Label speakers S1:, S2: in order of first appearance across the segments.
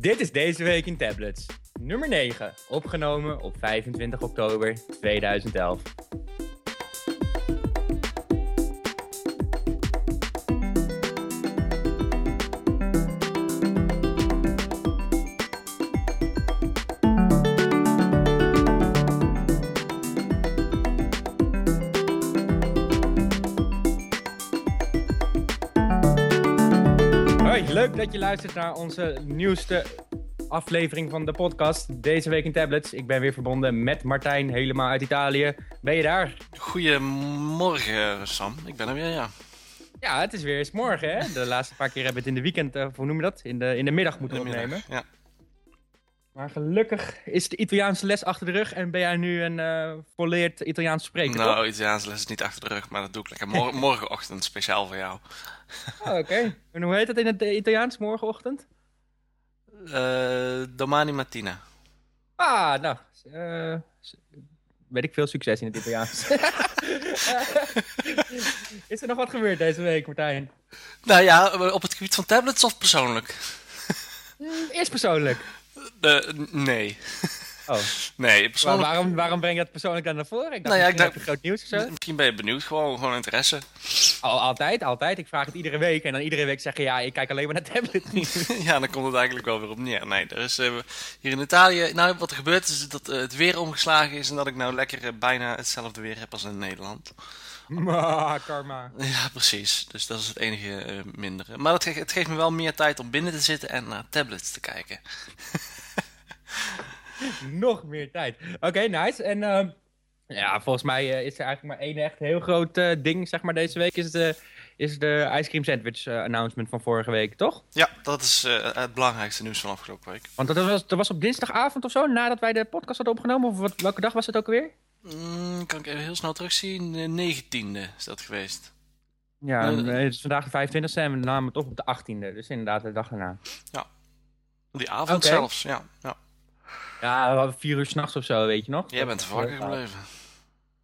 S1: Dit is deze week in tablets. Nummer 9, opgenomen op 25 oktober 2011. Dat je luistert naar onze nieuwste aflevering van de podcast. Deze week in tablets. Ik ben weer verbonden met Martijn, helemaal uit Italië. Ben je daar?
S2: Goedemorgen, Sam. Ik ben er weer, ja.
S1: Ja, het is weer eens morgen, hè? De laatste paar keer hebben we het in de weekend, uh, hoe noem je dat? In de, in de middag moeten opnemen.
S2: Ja.
S1: Maar gelukkig is de Italiaanse les achter de rug en ben jij nu een eh volleerd Italiaans spreker?
S2: Nou, Italiaanse les is niet achter de rug, maar dat doe ik lekker mor- morgenochtend speciaal voor jou.
S1: Oh, Oké. En hoe heet dat in het eh, Italiaans morgenochtend?
S2: Eh, domani mattina.
S1: Ah, nou, weet ik veel succes in het Italiaans. is er nog wat gebeurd deze week, Martijn?
S2: Nou ja, op het gebied van tablets of persoonlijk?
S1: Mm, Eerst persoonlijk.
S2: Eh, nee.
S1: Oh,
S2: Nee,
S1: maar
S2: persoonlijk...
S1: waarom, waarom breng je dat persoonlijk dan naar voren? Ik dacht,
S2: Nou ja, ik
S1: misschien
S2: dacht-
S1: heb je groot nieuws of zo.
S2: Misschien ben je benieuwd, gewoon, gewoon interesse.
S1: Al, altijd, altijd. Ik vraag het iedere week en dan iedere week zeggen ja, ik kijk alleen maar naar tablet
S2: ja, dan komt het eigenlijk wel weer op neer. Nee, er is eh, hier in Italië... Nou, wat er gebeurt is dat eh, het weer omgeslagen is... en dat ik nou lekker bijna hetzelfde weer heb als in Nederland.
S1: Maar, karma.
S2: Ja, precies. Dus dat is het enige mindere. Maar het geeft me wel meer tijd om binnen te zitten en naar tablets te kijken.
S1: Nog meer tijd. Oké, nice. En ehm, ja, volgens mij eh, is er eigenlijk maar één echt heel groot eh, ding, zeg maar, deze week. Is de, is de ice cream sandwich eh, announcement van vorige week, toch?
S2: Ja, dat is het belangrijkste nieuws van afgelopen week.
S1: Want dat was, dat was op dinsdagavond of zo, nadat wij de podcast hadden opgenomen. Of wat, welke dag was het ook alweer?
S2: Mm, kan ik even heel snel terugzien. De 19e is dat geweest.
S1: Ja, het is vandaag de 25e en we namen het op op de 18e. Dus inderdaad de dag daarna.
S2: Die avond
S1: Oké.
S2: zelfs, ja. ja.
S1: Ja, we hadden vier uur s'nachts of zo, weet je nog?
S2: Jij bent er wakker gebleven.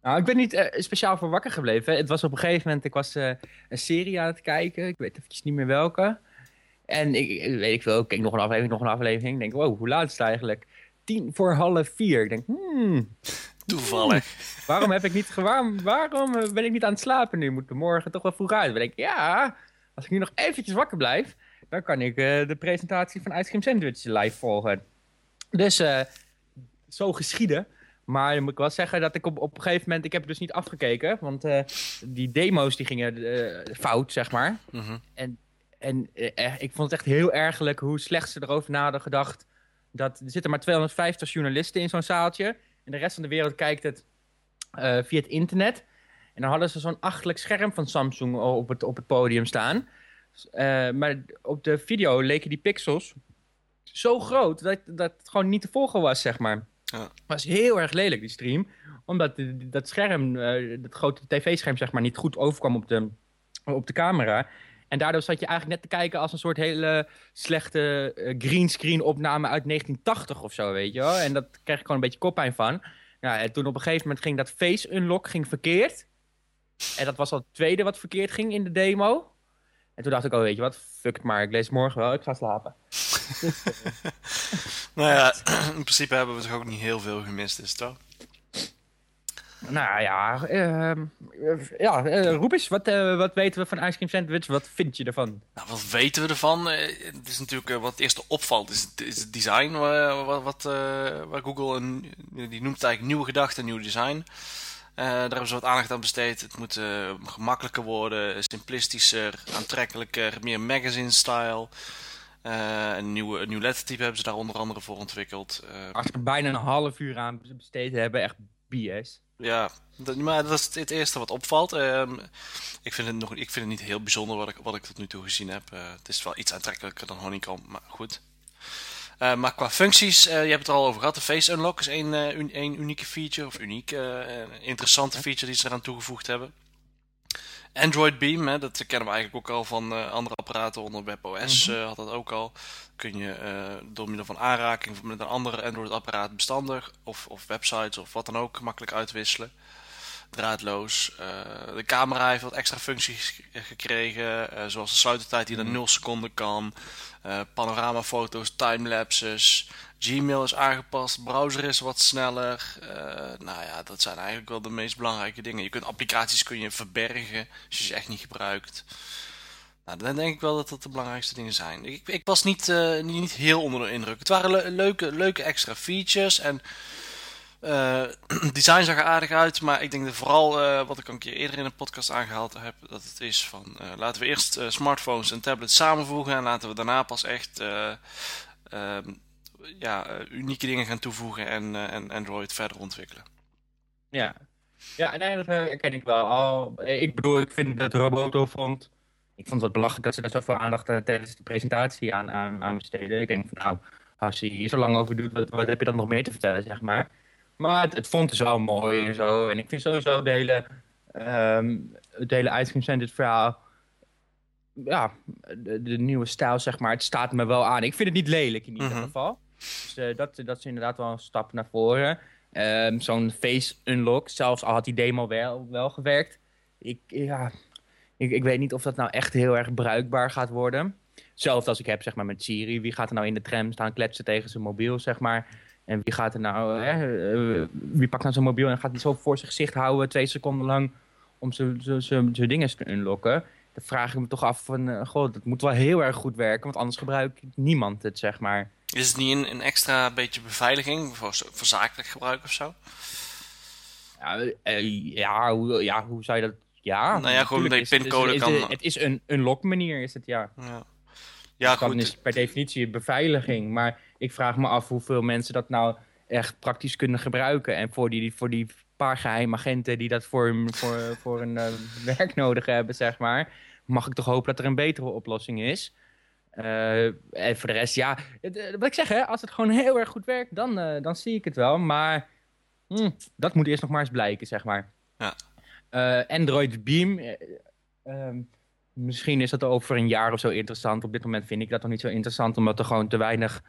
S1: Nou, ik ben niet eh, speciaal voor wakker gebleven. Het was op een gegeven moment, ik was eh, een serie aan het kijken. Ik weet eventjes niet meer welke. En ik, ik- weet ik veel, ik keek nog een aflevering, nog een aflevering. Ik denk, wow, hoe laat is het eigenlijk? Tien voor half vier. Ik denk, hmm,
S2: Toevallig.
S1: waarom, heb ik niet, waarom, waarom eh, ben ik niet aan het slapen nu? Moet ik morgen toch wel vroeg uit? Dan denk ik, ja, als ik nu nog eventjes wakker blijf, dan kan ik eh, de presentatie van Ice Cream Sandwich live volgen. Dus eh, zo geschieden. Maar dan moet ik wel zeggen dat ik op, op een gegeven moment... Ik heb het dus niet afgekeken, want eh, die demo's die gingen eh, fout, zeg maar.
S2: Mhm.
S1: En eh, ik vond het echt heel ergelijk hoe slecht ze erover na hadden gedacht. Dat, er zitten maar 250 journalisten in zo'n zaaltje. En de rest van de wereld kijkt het via het internet. En dan hadden ze zo'n achtelijk scherm van Samsung op het, op het podium staan. Maar op de video leken die pixels zo groot dat, dat het gewoon niet te volgen was, zeg maar.
S2: Ja.
S1: Het was heel erg lelijk, die stream. Omdat dat scherm, eh, dat grote tv-scherm, zeg maar, niet goed overkwam op de, op de camera. En daardoor zat je eigenlijk net te kijken als een soort hele slechte eh, greenscreen opname uit 1980 of zo, weet je wel. En dat kreeg ik gewoon een beetje koppijn van. Ja, en toen op een gegeven moment ging dat face unlock ging verkeerd. En dat was al het tweede wat verkeerd ging in de demo. En toen dacht ik, oh weet je wat, fuck het maar, ik lees morgen wel, ik ga slapen.
S2: Nou ja, in principe hebben we toch ook niet heel veel gemist, is het toch?
S1: Nou ja, ehm, eh, ja eh, roep eens, wat, eh, wat weten we van Ice Cream Sandwich? Wat vind je ervan?
S2: Nou, wat weten we ervan? Eh, het is natuurlijk wat het eerste opvalt, is het, is het design. wat, wat, eh, waar Google een, die noemt eigenlijk nieuwe gedachten, nieuw design. Eh, daar hebben ze wat aandacht aan besteed. Het moet eh, gemakkelijker worden, simplistischer, aantrekkelijker, meer magazine-style. Eh, een, nieuwe, een nieuw lettertype hebben ze daar onder andere voor ontwikkeld. Eh,
S1: Als we er bijna een half uur aan besteed hebben, echt BS.
S2: Ja, dat, maar dat is het eerste wat opvalt. Ehm, ik, vind het nog, ik vind het niet heel bijzonder wat ik, wat ik tot nu toe gezien heb. Eh, het is wel iets aantrekkelijker dan Honeycomb, maar goed. Maar qua functies, je hebt het er al over gehad. De Face Unlock is één, un- één unieke feature, of uniek, interessante feature die ze eraan toegevoegd hebben. Android Beam, hè, dat kennen we eigenlijk ook al van eh, andere apparaten onder WebOS. eh, had dat ook al. Kun je eh, door middel van aanraking met een andere Android-apparaat bestanden of, of websites of wat dan ook makkelijk uitwisselen. draadloos. de camera heeft wat extra functies gekregen, zoals de sluitertijd die naar 0 seconden kan. panoramafoto's, timelapses. Gmail is aangepast, browser is wat sneller. nou ja, dat zijn eigenlijk wel de meest belangrijke dingen. Je kunt applicaties kun je verbergen als je ze echt niet gebruikt. Nou, dan denk ik wel dat dat de belangrijkste dingen zijn. Ik, ik was niet, uh, niet heel onder de indruk. Het waren leuke, leuke extra features en uh, design zag er aardig uit. Maar ik denk dat vooral uh, wat ik een keer eerder in de podcast aangehaald heb, dat het is van laten we eerst smartphones en tablets samenvoegen en laten we daarna pas echt ehm, ja, unieke dingen gaan toevoegen en, en Android verder ontwikkelen.
S1: Ja, ja dat herken ik wel. Al, ik bedoel, ik vind dat Roboto vond ik vond het wat belachelijk dat ze daar zoveel aandacht uh, tijdens de presentatie aan, aan, aan besteden. Ik denk van nou, als je hier zo lang over doet, wat, wat heb je dan nog meer te vertellen, zeg maar. Maar het, het vond dus wel mooi en zo. En ik vind sowieso de hele, um, het hele Ice Cream verhaal... Ja, de, de, nieuwe stijl, zeg maar. Het staat me wel aan. Ik vind het niet lelijk in ieder mhm. geval. Dus uh, dat, dat is inderdaad wel een stap naar voren. Um, Zo'n face unlock, zelfs al had die demo wel, wel gewerkt. Ik, ja, ik, ik weet niet of dat nou echt heel erg bruikbaar gaat worden. Zelfs als ik heb zeg maar, met Siri. Wie gaat er nou in de tram staan kletsen tegen zijn mobiel, zeg maar. En wie gaat er nou... Uh, wie pakt nou zijn mobiel en gaat hij zo voor zijn gezicht houden... twee seconden lang om zijn dingen te unlocken. Dan vraag ik me toch af van... Uh, dat moet wel heel erg goed werken. Want anders gebruikt niemand het, zeg maar.
S2: Is het niet een, een extra beetje beveiliging voor, voor zakelijk gebruik of zo?
S1: Ja, uh, ja, hoe, ja, hoe zou je dat ja,
S2: nou ja, gewoon de pincode kan...
S1: Het is een unlock manier, is het ja. Ja, ja dus goed. is per definitie beveiliging. Maar ik vraag me af hoeveel mensen dat nou echt praktisch kunnen gebruiken. En voor die, voor die paar geheime agenten die dat voor, voor, voor een uh, werk nodig hebben, zeg maar... mag ik toch hopen dat er een betere oplossing is. Uh, en voor de rest, ja, eh, wat ik zeg, hè, als het gewoon heel erg goed werkt, dan, uh, dan zie ik het wel. Maar hm, dat moet eerst nog maar eens blijken, zeg maar.
S2: Ja.
S1: Android Beam, um, misschien is dat over een jaar of zo interessant. Op dit moment vind ik dat nog niet zo interessant, omdat er gewoon te weinig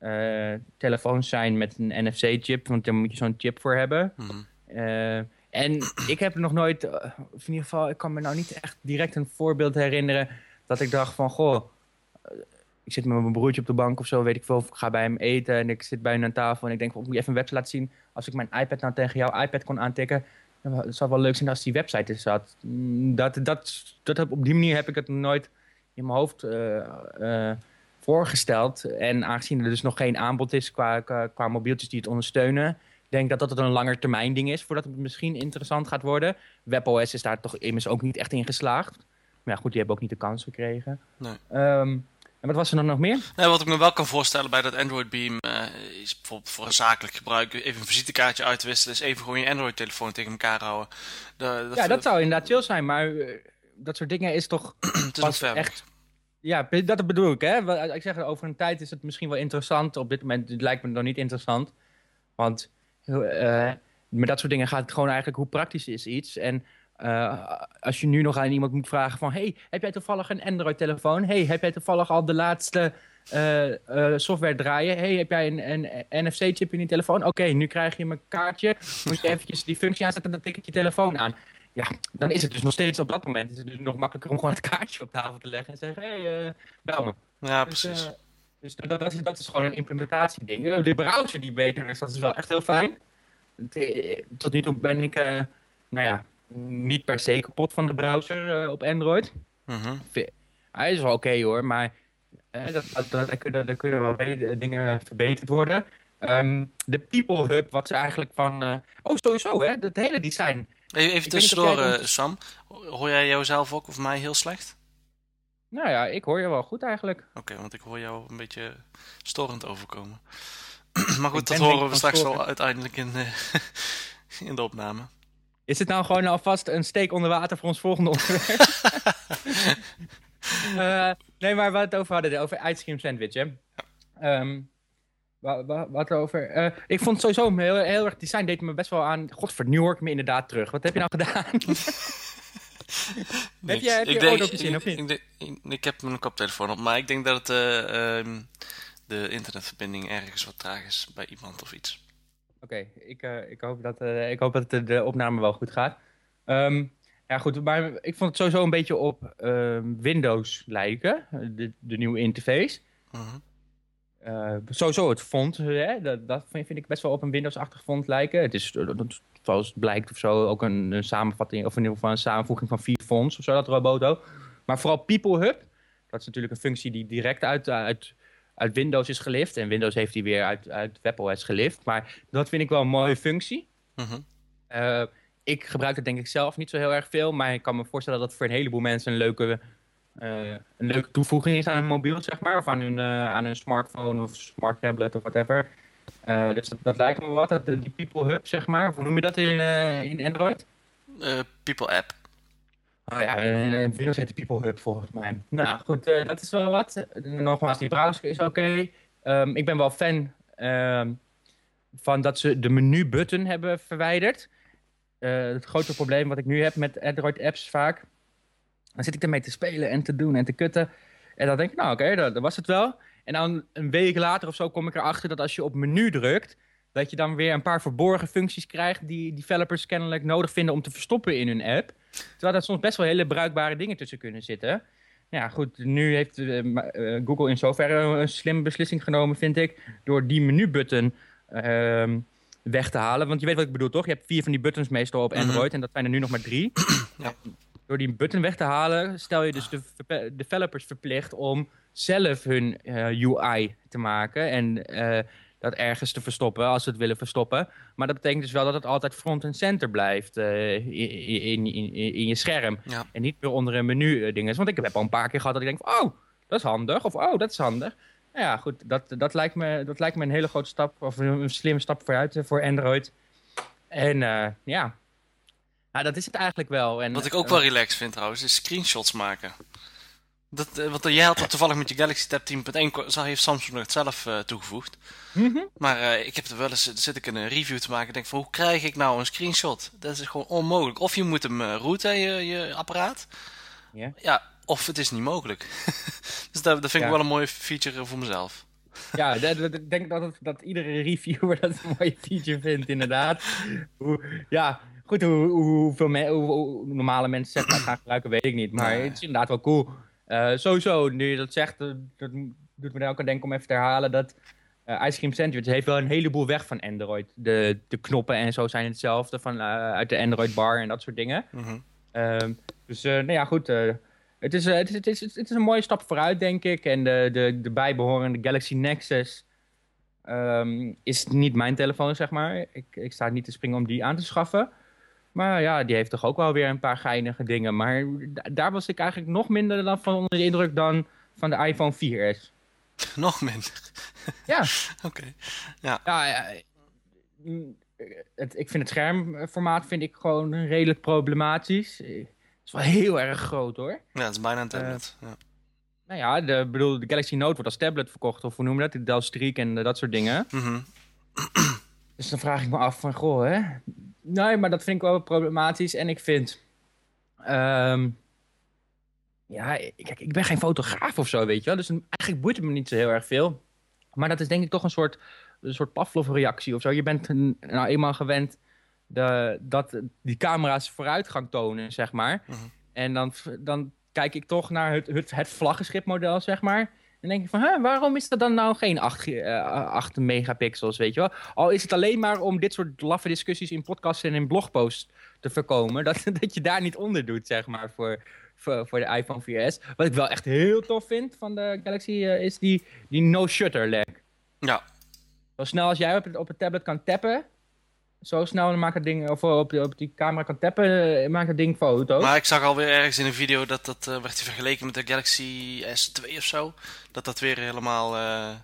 S1: uh, telefoons zijn met een NFC-chip. Want daar moet je zo'n chip voor hebben. Mm -hmm. en ik heb nog nooit, of in ieder geval, ik kan me nou niet echt direct een voorbeeld herinneren dat ik dacht van, goh, ik zit met mijn broertje op de bank of zo, weet ik veel, of ik ga bij hem eten en ik zit bij hem aan tafel en ik denk, van, ik moet even een website laten zien. Als ik mijn iPad nou tegen jouw iPad kon aantikken, zou wel leuk zijn als die website er zat. Mm, dat, dat, dat heb, op die manier heb ik het nooit in mijn hoofd uh, voorgesteld. En aangezien er dus nog geen aanbod is qua, qua, mobieltjes die het ondersteunen... denk dat dat het een langer termijn ding is voordat het misschien interessant gaat worden. WebOS is daar toch immers ook niet echt in geslaagd. Maar ja, goed, die hebben ook niet de kans gekregen.
S2: Nee.
S1: Ehm, en wat was er dan nog meer?
S2: Nee, wat ik me wel kan voorstellen bij dat Android Beam uh, is bijvoorbeeld voor een zakelijk gebruik even een visitekaartje uitwisselen, is even gewoon je Android-telefoon tegen elkaar houden.
S1: ja, dat zou inderdaad chill zijn, maar uh, dat soort dingen is toch
S2: het is pas echt...
S1: Ja, dat bedoel ik. Hè? Ik zeg, over een tijd is het misschien wel interessant. Op dit moment het lijkt me nog niet interessant. Want uh, met dat soort dingen gaat het gewoon eigenlijk hoe praktisch is iets. En uh, als je nu nog aan iemand moet vragen van... hey, heb jij toevallig een Android-telefoon? hey, heb jij toevallig al de laatste uh, uh, software draaien? hey, heb jij een, een NFC-chip in je telefoon? Oké, nu krijg je mijn kaartje. Moet je eventjes die functie aanzetten en dan tik je telefoon aan. Ja, dan is het dus nog steeds op dat moment... is het dus nog makkelijker om gewoon het kaartje op tafel te leggen... en zeggen, hey, bel me.
S2: Ja, dus, precies.
S1: Dus, dat, dat, is, dat is gewoon een implementatieding. De browser die beter is, dat is wel echt heel fijn. Tot nu toe ben ik... nou ja, niet per se kapot van de browser uh, op Android.
S2: Uh
S1: Hij is wel oké hoor, maar uh, dat, dat, dat, kunnen, kunnen wel dingen verbeterd worden. Um, de People Hub, wat ze eigenlijk van... Oh, sowieso hè, het hele design.
S2: Even, even tussendoor, Sam. Hoor jij jouzelf ook of mij heel slecht?
S1: Nou ja, ik hoor je wel goed eigenlijk.
S2: Oké, want ik hoor jou een beetje storend overkomen. maar goed, dat horen we straks wel uiteindelijk in, in de opname.
S1: Is het nou gewoon alvast een steek onder water voor ons volgende onderwerp? uh, nee, maar wat het over hadden, over ijscream sandwich, hè? Um, wat, wat over... Uh, ik vond sowieso heel, heel erg... Design deed me best wel aan... God, nu hoor ik me inderdaad terug. Wat heb je nou gedaan? heb je, heb je
S2: denk,
S1: gezien, of
S2: niet? Ik, ik, ik, heb mijn koptelefoon op, maar ik denk dat het, uh, um, de internetverbinding ergens wat traag is bij iemand of iets.
S1: Oké, ik, uh, ik, hoop dat, uh, ik hoop dat de, de opname wel goed gaat. Ehm, ja, goed, maar ik vond het sowieso een beetje op ehm, Windows lijken, de, de nieuwe interface.
S2: Mhm.
S1: Eh, sowieso het font, hè, dat, dat vind, vind ik best wel op een Windows-achtig font lijken. Het is, eh, zoals het blijkt of zo, ook een, een samenvatting, of in ieder geval een samenvoeging van vier fonts of zo, dat Roboto. Maar vooral People Hub, dat is natuurlijk een functie die direct uit, uit, uit Windows is gelift. En Windows heeft die weer uit, uit WebOS gelift. Maar dat vind ik wel een mooie functie.
S2: Mhm.
S1: Eh, ik gebruik het denk ik zelf niet zo heel erg veel, maar ik kan me voorstellen dat het voor een heleboel mensen een leuke, eh, een leuke toevoeging is aan hun mobiel, zeg maar. Of aan hun, eh, aan hun smartphone of smart tablet of whatever. Dus dat, dat lijkt me wat, dat, die People Hub, zeg maar. Hoe noem je dat in, in Android?
S2: People app.
S1: Oh ja, eh, Windows heet de People Hub volgens mij. Nou goed, eh, dat is wel wat. Eh, Nogmaals, die browser is oké. Ehm, ik ben wel fan ehm, van dat ze de menu-button hebben verwijderd. Eh, het grote probleem wat ik nu heb met Android-apps vaak... dan zit ik ermee te spelen en te doen en te kutten. En dan denk ik, nou oké, dat was het wel. En dan een week later of zo kom ik erachter dat als je op menu drukt... dat je dan weer een paar verborgen functies krijgt... die developers kennelijk nodig vinden om te verstoppen in hun app... Terwijl daar soms best wel hele bruikbare dingen tussen kunnen zitten. Ja, goed, nu heeft eh, eh, Google in zoverre een slimme beslissing genomen, vind ik. Door die menubutton ehm weg te halen. Want je weet wat ik bedoel, toch? Je hebt vier van die buttons meestal op
S2: Mhm.
S1: Android. En dat zijn er nu nog maar drie.
S2: Ja.
S1: Door die button weg te halen, stel je dus de developers verplicht om zelf hun eh, UI te maken. En dat ergens te verstoppen als ze het willen verstoppen. Maar dat betekent dus wel dat het altijd front en center blijft eh, in, in, in, in je scherm.
S2: Ja.
S1: En niet weer onder een menu eh, dinges. Want ik heb al een paar keer gehad dat ik denk van, oh, dat is handig. Of oh, dat is handig. Nou ja, goed, dat, dat, lijkt me, dat lijkt me een hele grote stap, of een, slimme stap vooruit eh, voor Android. En ja, nou, dat is het eigenlijk wel. En,
S2: Wat ik ook wel relaxed vind trouwens, is screenshots maken. Dat, eh, want eh, jij had dat toevallig met je Galaxy Tab 10.1, ko- zo heeft Samsung het zelf eh, toegevoegd.
S1: mhm.
S2: Maar ik heb er wel eens, zit ik een review te maken en denk van, hoe krijg ik nou een screenshot? Dat is gewoon onmogelijk. Of je moet hem routen, je, je apparaat.
S1: Ja.
S2: Ja, of het is niet mogelijk. dus dat, dat vind ik wel een mooie feature voor mezelf.
S1: Ja, ik denk dat, het, dat iedere reviewer dat een mooie feature vindt, inderdaad. Hoe, ja, goed, hoe, hoe- hoeveel me- hoe, hoe normale mensen zeg maar, gaan gebruiken, weet ik niet. Maar het is inderdaad wel cool. Eh, sowieso, nu je dat zegt, dat doet me er ook aan denken om even te herhalen dat eh Ice Cream Sandwich heeft wel een heleboel weg van Android. De, de knoppen en zo zijn hetzelfde van, eh, uit de Android bar en dat soort dingen.
S2: Mhm.
S1: Ehm, dus nou ja, goed. het, is, het, is, het, is, het is een mooie stap vooruit, denk ik. En de, de, de bijbehorende Galaxy Nexus ehm, is niet mijn telefoon, zeg maar. Ik, ik sta niet te springen om die aan te schaffen. Maar ja, die heeft toch ook wel weer een paar geinige dingen. Maar da- daar was ik eigenlijk nog minder dan van onder de indruk dan van de iPhone 4S.
S2: Nog minder.
S1: Ja,
S2: Oké.
S1: ja, ja, mm, het, ik vind het schermformaat vind ik gewoon redelijk problematisch. Het is wel heel erg groot hoor.
S2: Ja, het is bijna een tablet. ja.
S1: Nou ja, de, bedoel, de Galaxy Note wordt als tablet verkocht, of hoe noem je dat? De Dell Streak en eh, dat soort dingen.
S2: Mhm.
S1: Dus dan vraag ik me af van, goh, hè? Nee, maar dat vind ik wel problematisch. En ik vind... ehm, ja, ik- kijk, ik ben geen fotograaf of zo, weet je wel. Dus eigenlijk boeit het me niet zo heel erg veel. Maar dat is denk ik toch een soort, een soort Pavlov-reactie of zo. Je bent nou eenmaal gewend de, dat die camera's vooruitgang tonen, zeg maar.
S2: Mhm.
S1: En dan, dan kijk ik toch naar het, het, het vlaggenschipmodel, zeg maar. En denk ik van, hè, waarom is dat dan nou geen 8, eh, 8 megapixels, weet je wel? Al is het alleen maar om dit soort laffe discussies in podcasts en in blogposts te voorkomen. Dat, dat je daar niet onder doet, zeg maar, voor, voor, voor de iPhone 4S. Wat ik wel echt heel tof vind van de Galaxy eh, is die, die no-shutter lag.
S2: Ja,
S1: Zo snel als jij op het, op het tablet kan tappen, zo snel maakt het ding, of op, die- op die camera kan tappen, eh, maakt het ding foto's.
S2: maar ik zag alweer ergens in een video dat dat eh, werd vergeleken met de Galaxy S2 of zo. Dat dat weer helemaal eh,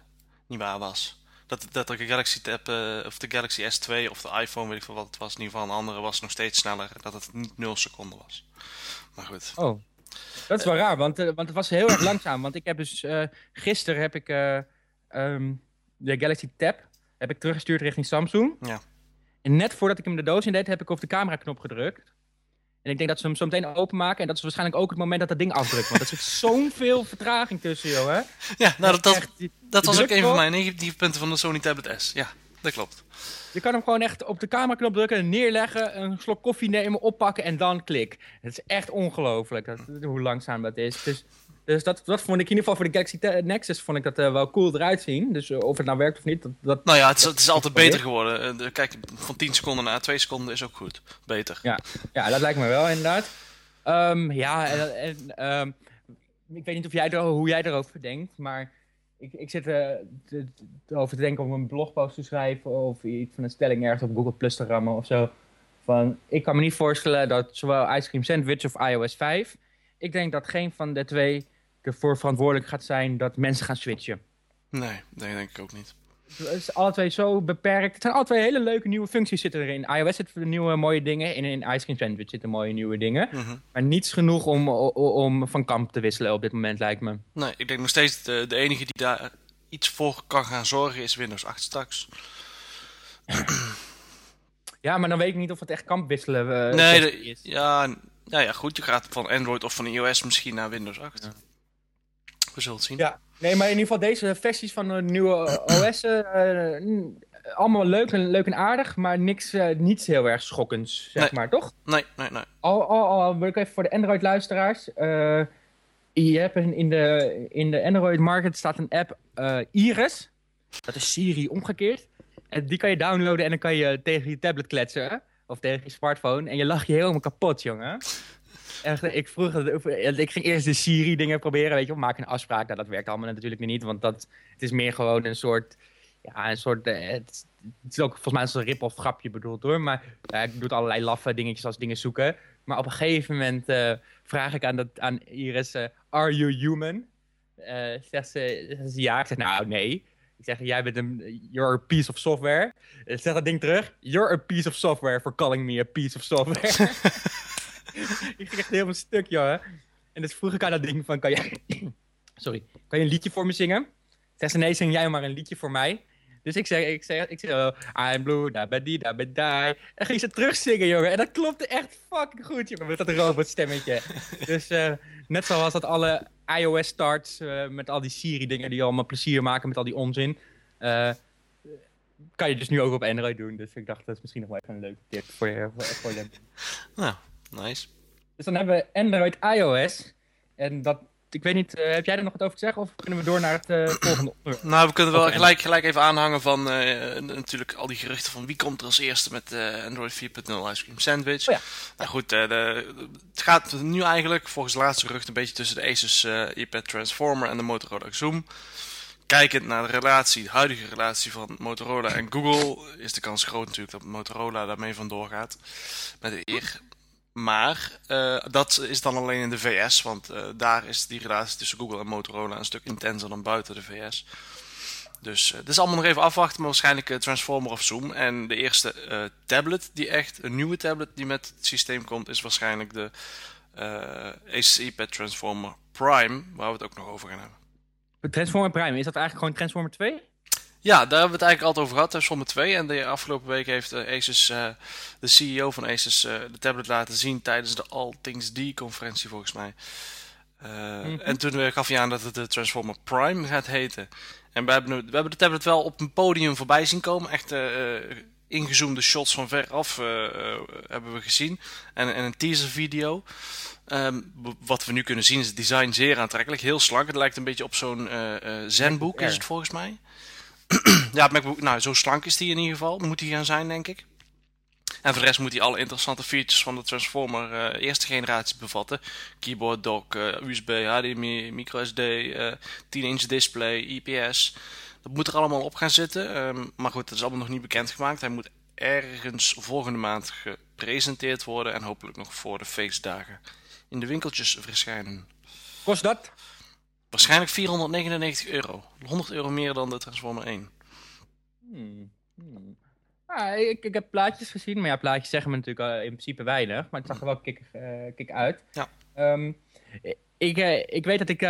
S2: niet waar was. Dat, dat de Galaxy Tab, eh, of de Galaxy S2 of de iPhone, weet ik veel wat het was, in ieder geval een andere was nog steeds sneller. Dat het niet 0 seconden was. Maar goed.
S1: Oh, dat is wel raar, want, eh, want het was heel erg langzaam. Want ik heb dus, eh gisteren heb ik eh, ehm, de Galaxy Tab heb ik teruggestuurd richting Samsung.
S2: Ja.
S1: En net voordat ik hem de doos in deed, heb ik op de camera knop gedrukt. En ik denk dat ze hem zo meteen openmaken. En dat is waarschijnlijk ook het moment dat dat ding afdrukt. Want er zit zo'n veel vertraging tussen, joh. Hè?
S2: Ja, nou dat, dat,
S1: Echt, die-
S2: dat
S1: je
S2: was ook een van mijn negatieve punten van de Sony Tablet S. Ja, dat klopt.
S1: Je kan hem gewoon echt op de cameraknop drukken, neerleggen, een slok koffie nemen, oppakken en dan klik. Het is echt ongelooflijk hoe langzaam dat is. Dus, dus dat, dat vond ik in ieder geval voor de Galaxy Nexus vond ik dat uh, wel cool eruit zien. Dus uh, of het nou werkt of niet. Dat, dat
S2: nou ja, het is, het is altijd beter geworden. Uh, kijk, van 10 seconden naar 2 seconden is ook goed. Beter.
S1: Ja, ja dat lijkt me wel inderdaad. Um, ja, en, en um, ik weet niet of jij er, hoe jij erover denkt, maar ik, ik zit erover te denken om een blogpost te schrijven of iets van een stelling ergens op Google Plus te rammen of zo. Van, ik kan me niet voorstellen dat zowel Ice Cream Sandwich of iOS 5, ik denk dat geen van de twee ervoor verantwoordelijk gaat zijn dat mensen gaan switchen.
S2: Nee, dat denk ik ook niet.
S1: Het is alle twee zo beperkt. Het zijn alle twee hele leuke nieuwe functies zitten erin. iOS zitten nieuwe mooie dingen. En in Ice Cream Sandwich zitten mooie nieuwe dingen.
S2: Mhm.
S1: Maar niets genoeg om, om van kamp te wisselen op dit moment, lijkt me.
S2: Nee, ik denk nog steeds de, de enige die daar iets voor kan gaan zorgen is Windows 8 straks.
S1: ja, maar dan weet ik niet of het echt kamp wisselen
S2: uh, nee, is. Ja, ja, ja, goed. Je gaat van Android of van iOS misschien naar Windows 8. Ja. We zullen het zien.
S1: Ja, nee, maar in ieder geval deze versies van de nieuwe OS... Uh, allemaal leuk en, leuk en aardig, maar niks, uh, niets heel erg schokkends, zeg
S2: nee.
S1: maar, toch?
S2: Nee, nee, nee.
S1: Al, al, al wil ik even voor de Android-luisteraars. Je hebt een, in de, in de Android-market staat een app uh, Iris. Dat is Siri omgekeerd. En die kan je downloaden en dan kan je tegen je tablet kletsen. Of tegen je smartphone. En je lacht je helemaal kapot, jongen. Echt, ik, vroeg, ik ging eerst de Siri-dingen proberen, weet je, maak een afspraak. Nou, dat werkt allemaal natuurlijk niet, want dat, het is meer gewoon een soort ja, een soort. Uh, het, is ook volgens mij een rip of grapje bedoeld hoor. Maar uh, ik doe allerlei laffe dingetjes als dingen zoeken. Maar op een gegeven moment uh, vraag ik aan, dat, aan Iris: Are you human? zegt, ze, zegt ze ja. Ik zeg nou nee. Ik zeg, jij bent een, you're a piece of software. Zeg dat ding terug, you're a piece of software for calling me a piece of software. ik ging echt helemaal stuk, jongen. En dus vroeg ik aan dat ding van, kan je, sorry, kan je een liedje voor me zingen? Zegt ze, nee, zing jij maar een liedje voor mij. Dus ik zeg, ik zeg, ik zeg, oh, I'm blue, da ba di, da ba die. En ging ze terugzingen, jongen. En dat klopte echt fucking goed, jongen, met dat robotstemmetje. dus uh, net zoals dat alle iOS starts uh, met al die Siri-dingen die allemaal plezier maken met al die onzin. Uh, kan je dus nu ook op Android doen. Dus ik dacht, dat is misschien nog wel even een leuke tip voor je. Voor, voor je.
S2: Nou, nice.
S1: Dus dan hebben we Android iOS. En dat ik weet niet, uh, heb jij er nog wat over te zeggen of kunnen we door naar het uh, volgende onderwerp?
S2: Nou, we kunnen wel gelijk, gelijk even aanhangen van uh, natuurlijk al die geruchten van wie komt er als eerste met Android 4.0 Ice Cream Sandwich.
S1: Oh ja.
S2: Nou goed, de, het gaat nu eigenlijk volgens de laatste gerucht een beetje tussen de Asus iPad Transformer en de Motorola Zoom. Kijkend naar de relatie, de huidige relatie van Motorola en Google, is de kans groot natuurlijk dat Motorola daarmee vandoor gaat. Met de eer. Maar uh, dat is dan alleen in de VS, want uh, daar is die relatie tussen Google en Motorola een stuk intenser dan buiten de VS. Dus het is allemaal nog even afwachten, maar waarschijnlijk Transformer of Zoom. En de eerste tablet die echt, een nieuwe tablet die met het systeem komt, is waarschijnlijk de Asus iPad Transformer Prime, waar we het ook nog over gaan hebben.
S1: Transformer Prime, is dat eigenlijk gewoon Transformer 2?
S2: Ja, daar hebben we het eigenlijk altijd over gehad, Transformer 2. En de afgelopen week heeft Asus, uh, de CEO van Asus, uh, de tablet laten zien tijdens de All Things D-conferentie volgens mij. Uh, mm -hmm. En toen gaf hij aan dat het de Transformer Prime gaat heten. En we hebben, we hebben de tablet wel op een podium voorbij zien komen. Echt ingezoomde shots van veraf hebben we gezien. En, en een teaser video. Um, wat we nu kunnen zien is het design zeer aantrekkelijk. Heel slank. Het lijkt een beetje op zo'n zenboek is het volgens mij. ja, MacBook, nou, zo slank is die in ieder geval. Moet die gaan zijn, denk ik. En voor de rest moet hij alle interessante features van de Transformer uh, eerste generatie bevatten. Keyboard dock, uh, USB, HDMI, microSD, uh, 10-inch display, IPS. Dat moet er allemaal op gaan zitten. Um, maar goed, dat is allemaal nog niet bekendgemaakt. Hij moet ergens volgende maand gepresenteerd worden. En hopelijk nog voor de feestdagen in de winkeltjes verschijnen.
S1: Kost dat?
S2: Waarschijnlijk 499 euro. 100 euro meer dan de Transformer 1.
S1: Hmm. Hmm. Ah, ik, ik, heb plaatjes gezien, maar ja, plaatjes zeggen me natuurlijk uh, in principe weinig. Maar het zag er wel kick, uh, kick uit.
S2: Ja.
S1: Um, ik, uh, ik weet dat ik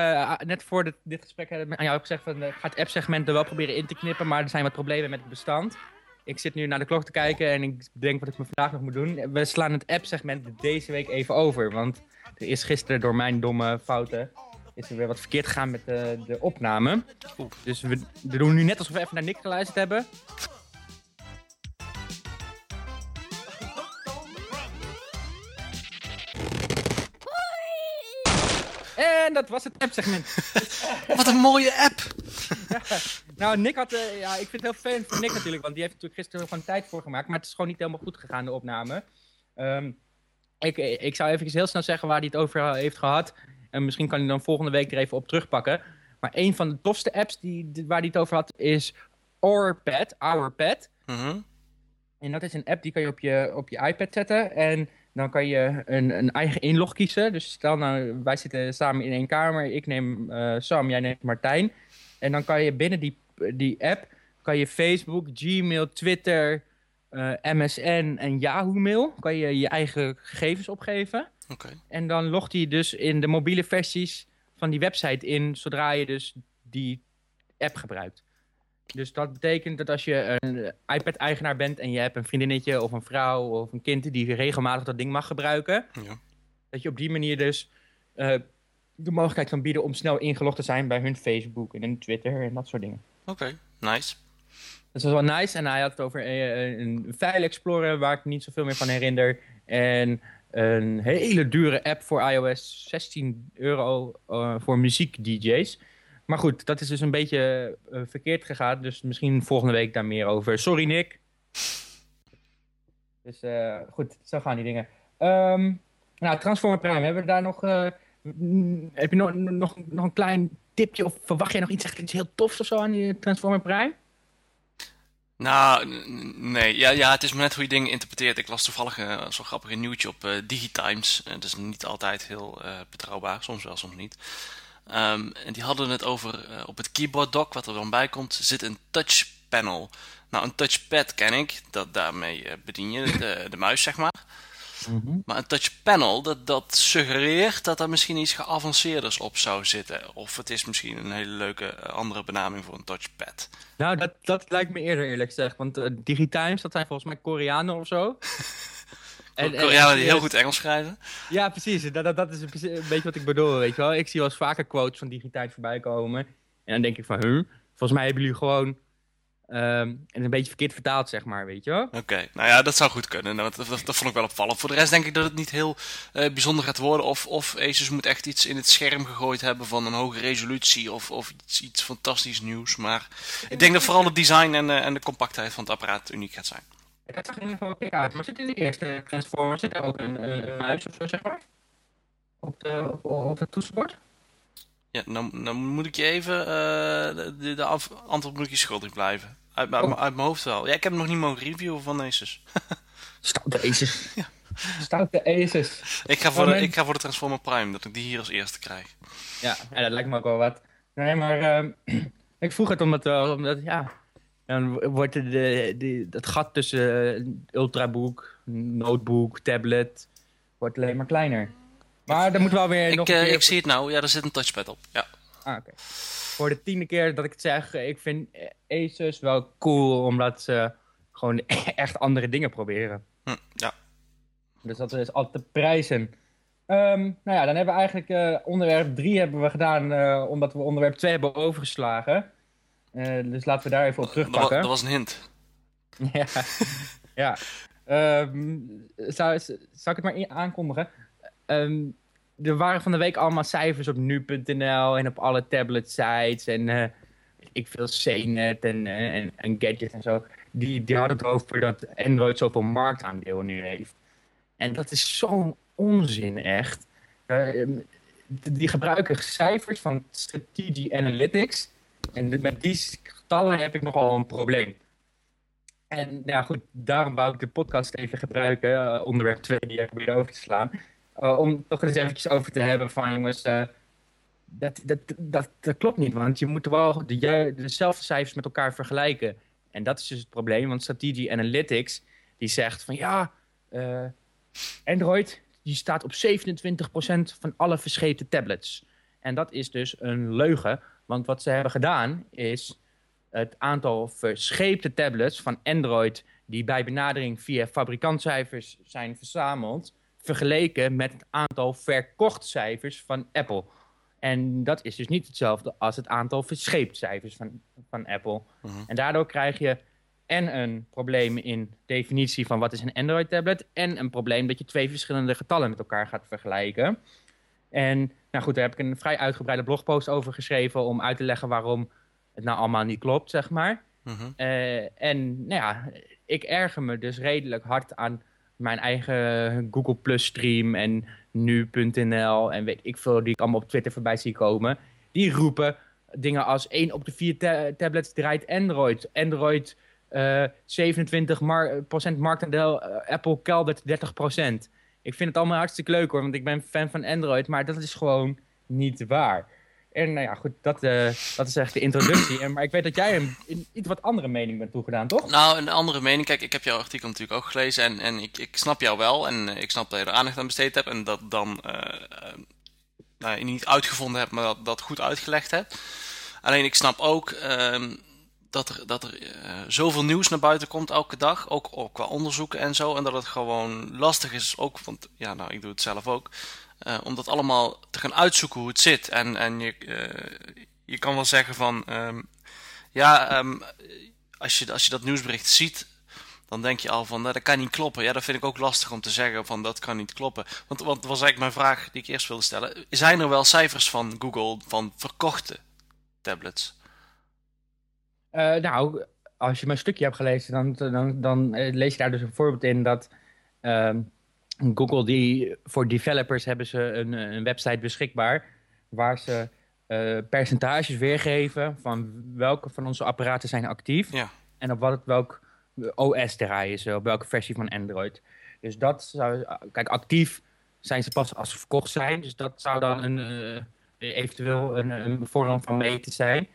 S1: net voor dit, dit gesprek aan jou heb gezegd van ik ga het app-segment er wel proberen in te knippen, maar er zijn wat problemen met het bestand. Ik zit nu naar de klok te kijken en ik denk wat ik me vandaag nog moet doen. We slaan het app-segment deze week even over, want er is gisteren door mijn domme fouten is er weer wat verkeerd gegaan met de, de opname. Oef. Dus we, doen nu net alsof we even naar Nick geluisterd hebben. En dat was het app-segment.
S2: Wat een mooie app!
S1: nou, Nick had... Eh, ja, ik vind het heel fijn. voor Nick natuurlijk, want die heeft natuurlijk gisteren gewoon tijd voor gemaakt. Maar het is gewoon niet helemaal goed gegaan, de opname. Ehm, ik, ik zou even heel snel zeggen waar hij het over heeft gehad. En misschien kan hij dan volgende week er even op terugpakken. Maar een van de tofste apps die, waar hij het over had is OurPad. OurPad.
S2: Mhm.
S1: En dat is een app die kan je op je, op je iPad zetten. En dan kan je een, een eigen inlog kiezen. Dus stel nou, wij zitten samen in één kamer. Ik neem eh, Sam, jij neemt Martijn. En dan kan je binnen die, die app... kan je Facebook, Gmail, Twitter, eh, MSN en Yahoo Mail... kan je je eigen gegevens opgeven.
S2: Oké.
S1: En dan logt hij dus in de mobiele versies van die website in... zodra je dus die app gebruikt. Dus dat betekent dat als je een iPad-eigenaar bent en je hebt een vriendinnetje of een vrouw of een kind die regelmatig dat ding mag gebruiken,
S2: Ja.
S1: dat je op die manier dus eh, de mogelijkheid kan bieden om snel ingelogd te zijn bij hun Facebook en hun Twitter en dat soort dingen.
S2: Oké, nice.
S1: Dat was wel nice en hij had het over eh, een File Explorer waar ik niet zoveel meer van herinner en een hele dure app voor iOS, 16 euro eh, voor muziek-dj's. Maar goed, dat is dus een beetje eh, verkeerd gegaan. Dus misschien volgende week daar meer over. Sorry, Nick. Dus eh, goed, zo gaan die dingen. Ehm, nou, Transformer Prime, hebben we daar nog... eh, heb je nog, nog, nog een klein tipje of verwacht jij nog iets, echt iets heel tofs of zo aan die Transformer Prime?
S2: Nou, nee. Ja, ja, het is maar net hoe je dingen interpreteert. Ik las toevallig uh, zo'n grappig nieuwtje op eh, Digitimes. Het is niet altijd heel eh, betrouwbaar, soms wel, soms niet. Ehm, en die hadden het over, eh, op het keyboard dock, wat er dan bij komt, zit een touch panel. Nou, een touchpad ken ik, dat, daarmee eh, bedien je de, de muis, zeg maar. Maar een touch panel, dat, dat suggereert dat er misschien iets geavanceerders op zou zitten. Of het is misschien een hele leuke eh, andere benaming voor een touchpad.
S1: Nou, dat, dat lijkt me eerder eerlijk gezegd. Want uh, Digitimes, dat zijn volgens mij Koreanen of zo.
S2: en, Koreanen die heel goed Engels schrijven.
S1: Ja, precies. Dat, dat, dat is een, een beetje wat ik bedoel, weet je wel. Ik zie wel eens vaker quotes van Digitimes voorbij komen. En dan denk ik van, huh? Volgens mij hebben jullie gewoon... Um, en een beetje verkeerd vertaald, zeg maar, weet je wel.
S2: Oké, okay. nou ja, dat zou goed kunnen. Dat, dat, dat, vond ik wel opvallend. Voor de rest denk ik dat het niet heel uh, bijzonder gaat worden. Of, of Asus moet echt iets in het scherm gegooid hebben van een hoge resolutie. Of, of iets, iets fantastisch nieuws. Maar ik denk dat vooral het design en, uh, en de compactheid van het apparaat uniek gaat zijn.
S1: Dat zag er in ieder geval uit. Maar zit in de eerste Transformer zit er ook een, een, een muis of zo, zeg maar? Op, de, op, op het toetsenbord?
S2: Ja, dan, dan moet ik je even, uh, de, de af, antwoord moet ik je schuldig blijven. Uit, uit, oh. uit mijn hoofd wel. Ja, ik heb nog niet mogen reviewen van Asus.
S1: Stoute Asus. ja. Stoute Asus.
S2: Ik ga, voor de, ik ga voor de Transformer Prime, dat ik die hier als eerste krijg.
S1: Ja, ja dat lijkt me ook wel wat. Nee, maar uh, ik vroeg het omdat, uh, omdat ja, dan wordt de, het gat tussen uh, ultrabook, notebook, tablet, wordt alleen maar kleiner. Maar er moet wel weer
S2: ik,
S1: nog
S2: uh, ik zie het nou, ja, er zit een touchpad op. Ja.
S1: Ah, oké. Okay. Voor de tiende keer dat ik het zeg, ik vind Asus wel cool, omdat ze gewoon echt andere dingen proberen.
S2: Hm, ja.
S1: Dus dat is altijd de prijzen. Um, nou ja, dan hebben we eigenlijk uh, onderwerp 3 hebben we gedaan, uh, omdat we onderwerp 2 hebben overgeslagen. Uh, dus laten we daar even op terugpakken.
S2: Dat, dat was een hint.
S1: ja. ja. Um, zou, zou ik het maar aankondigen? Um, er waren van de week allemaal cijfers op nu.nl en op alle tablet sites en uh, ik veel CNET en, en, en Gadget en zo. Die, die hadden het over dat Android zoveel marktaandeel nu heeft. En dat is zo'n onzin echt. Uh, die gebruiken cijfers van Strategy Analytics. En met die getallen heb ik nogal een probleem. En nou goed, daarom wou ik de podcast even gebruiken, onderwerp 2 die ik probeer over te slaan. Uh, om toch eens eventjes over te hebben van jongens, uh, dat, dat, dat, klopt niet. Want je moet wel de, dezelfde cijfers met elkaar vergelijken. En dat is dus het probleem, want Strategy Analytics die zegt van ja, uh, Android die staat op 27% van alle verscheepte tablets. En dat is dus een leugen, want wat ze hebben gedaan is het aantal verscheepte tablets van Android die bij benadering via fabrikantcijfers zijn verzameld, vergeleken met het aantal verkochtcijfers van Apple. En dat is dus niet hetzelfde als het aantal verscheepcijfers van, van Apple. Uh -huh. En daardoor krijg je en een probleem in definitie van wat is een Android-tablet... en een probleem dat je twee verschillende getallen met elkaar gaat vergelijken. En nou Nou goed, daar heb ik een vrij uitgebreide blogpost over geschreven om uit te leggen waarom het nou allemaal niet klopt, zeg maar.
S2: Mhm.
S1: Eh, en nou ja, ik erger me dus redelijk hard aan mijn eigen Google Plus stream en nu.nl en weet ik veel die ik allemaal op Twitter voorbij zie komen. Die roepen dingen als 1 op de 4 ta- tablets draait Android. Android eh 27% mar procent marktaandeel, eh, Apple keldert 30%. Ik vind het allemaal hartstikke leuk hoor, want ik ben fan van Android, maar dat is gewoon niet waar. En nou ja, goed, dat, eh, dat is echt de introductie. En, maar ik weet dat jij een, een iets wat andere mening bent toegedaan, toch?
S2: Nou, een andere mening. Kijk, ik heb jouw artikel natuurlijk ook gelezen en, en ik, ik snap jou wel. En eh, ik snap dat je er aandacht aan besteed hebt en dat dan eh, nou, niet uitgevonden hebt, maar dat, dat goed uitgelegd hebt. Alleen ik snap ook ehm, dat er, dat er zoveel nieuws naar buiten komt elke dag, ook, ook qua onderzoeken en zo. En dat het gewoon lastig is, ook, want ja, nou, ik doe het zelf ook, eh, om dat allemaal te gaan uitzoeken hoe het zit. En, en je, eh, je kan wel zeggen van, ehm, ja, ehm, als, je, als je dat nieuwsbericht ziet, dan denk je al van, nou, dat kan niet kloppen. Ja, dat vind ik ook lastig om te zeggen van, dat kan niet kloppen. Want, want was eigenlijk mijn vraag die ik eerst wilde stellen. Zijn er wel cijfers van Google van verkochte tablets?
S1: Eh, nou, als je mijn stukje hebt gelezen, dan, dan, dan lees je daar dus een voorbeeld in dat ehm, Google, die, voor developers hebben ze een, een website beschikbaar waar ze eh, percentages weergeven van welke van onze apparaten zijn actief
S2: Ja.
S1: en op wat het, welk OS draaien ze, op welke versie van Android. Dus dat zou, kijk, actief zijn ze pas als ze verkocht zijn, dus dat zou dan een, eh, eventueel een, een vorm van meten zijn.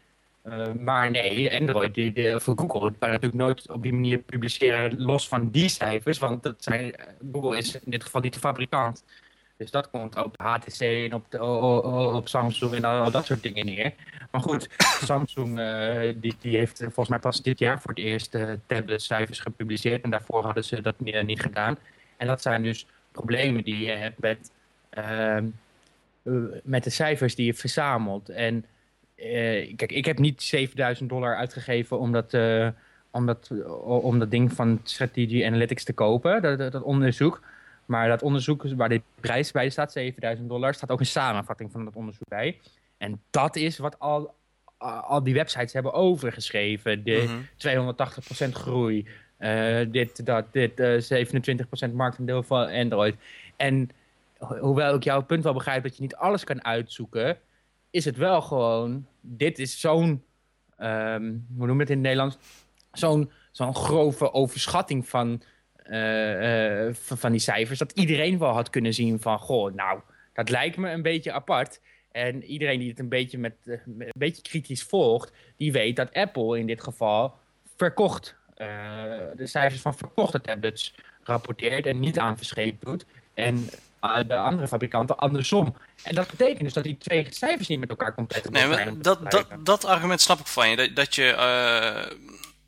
S1: Uh, maar nee, Android die, die, voor Google kan natuurlijk nooit op die manier publiceren los van die cijfers. Want dat zijn, Google is in dit geval niet de fabrikant. Dus dat komt op HTC en op, de, op Samsung en al dat soort dingen neer. Maar goed, Samsung uh, die, die heeft volgens mij pas dit jaar voor het eerst uh, tabletcijfers gepubliceerd. En daarvoor hadden ze dat niet, niet gedaan. En dat zijn dus problemen die je hebt met, met de cijfers die je verzamelt. En kijk, ik heb niet 7000 dollar uitgegeven om dat, uh, om dat, om dat ding van Strategy Analytics te kopen, dat, dat, dat, onderzoek. Maar dat onderzoek waar de prijs bij staat, 7000 dollar, staat ook een samenvatting van dat onderzoek bij. En dat is wat al, al die websites hebben overgeschreven. De mm -hmm. 280% groei, uh, dit, dat, dit, 27% marktaandeel van Android. En hoewel ik jouw punt wel begrijp dat je niet alles kan uitzoeken is het wel gewoon, dit is zo'n, um, hoe noem je het in het Nederlands? Zo'n zo'n grove overschatting van, uh, uh, van die cijfers, dat iedereen wel had kunnen zien van, goh, nou, dat lijkt me een beetje apart. En iedereen die het een beetje, met, uh, een beetje kritisch volgt, die weet dat Apple in dit geval verkocht, eh, de cijfers van verkochte tablets rapporteert en niet aan verscheept doet. En de andere fabrikanten andersom. En dat betekent dus dat die twee cijfers niet met elkaar compleet
S2: nee, maar dat, dat, dat argument snap ik van je. Dat, dat je, uh,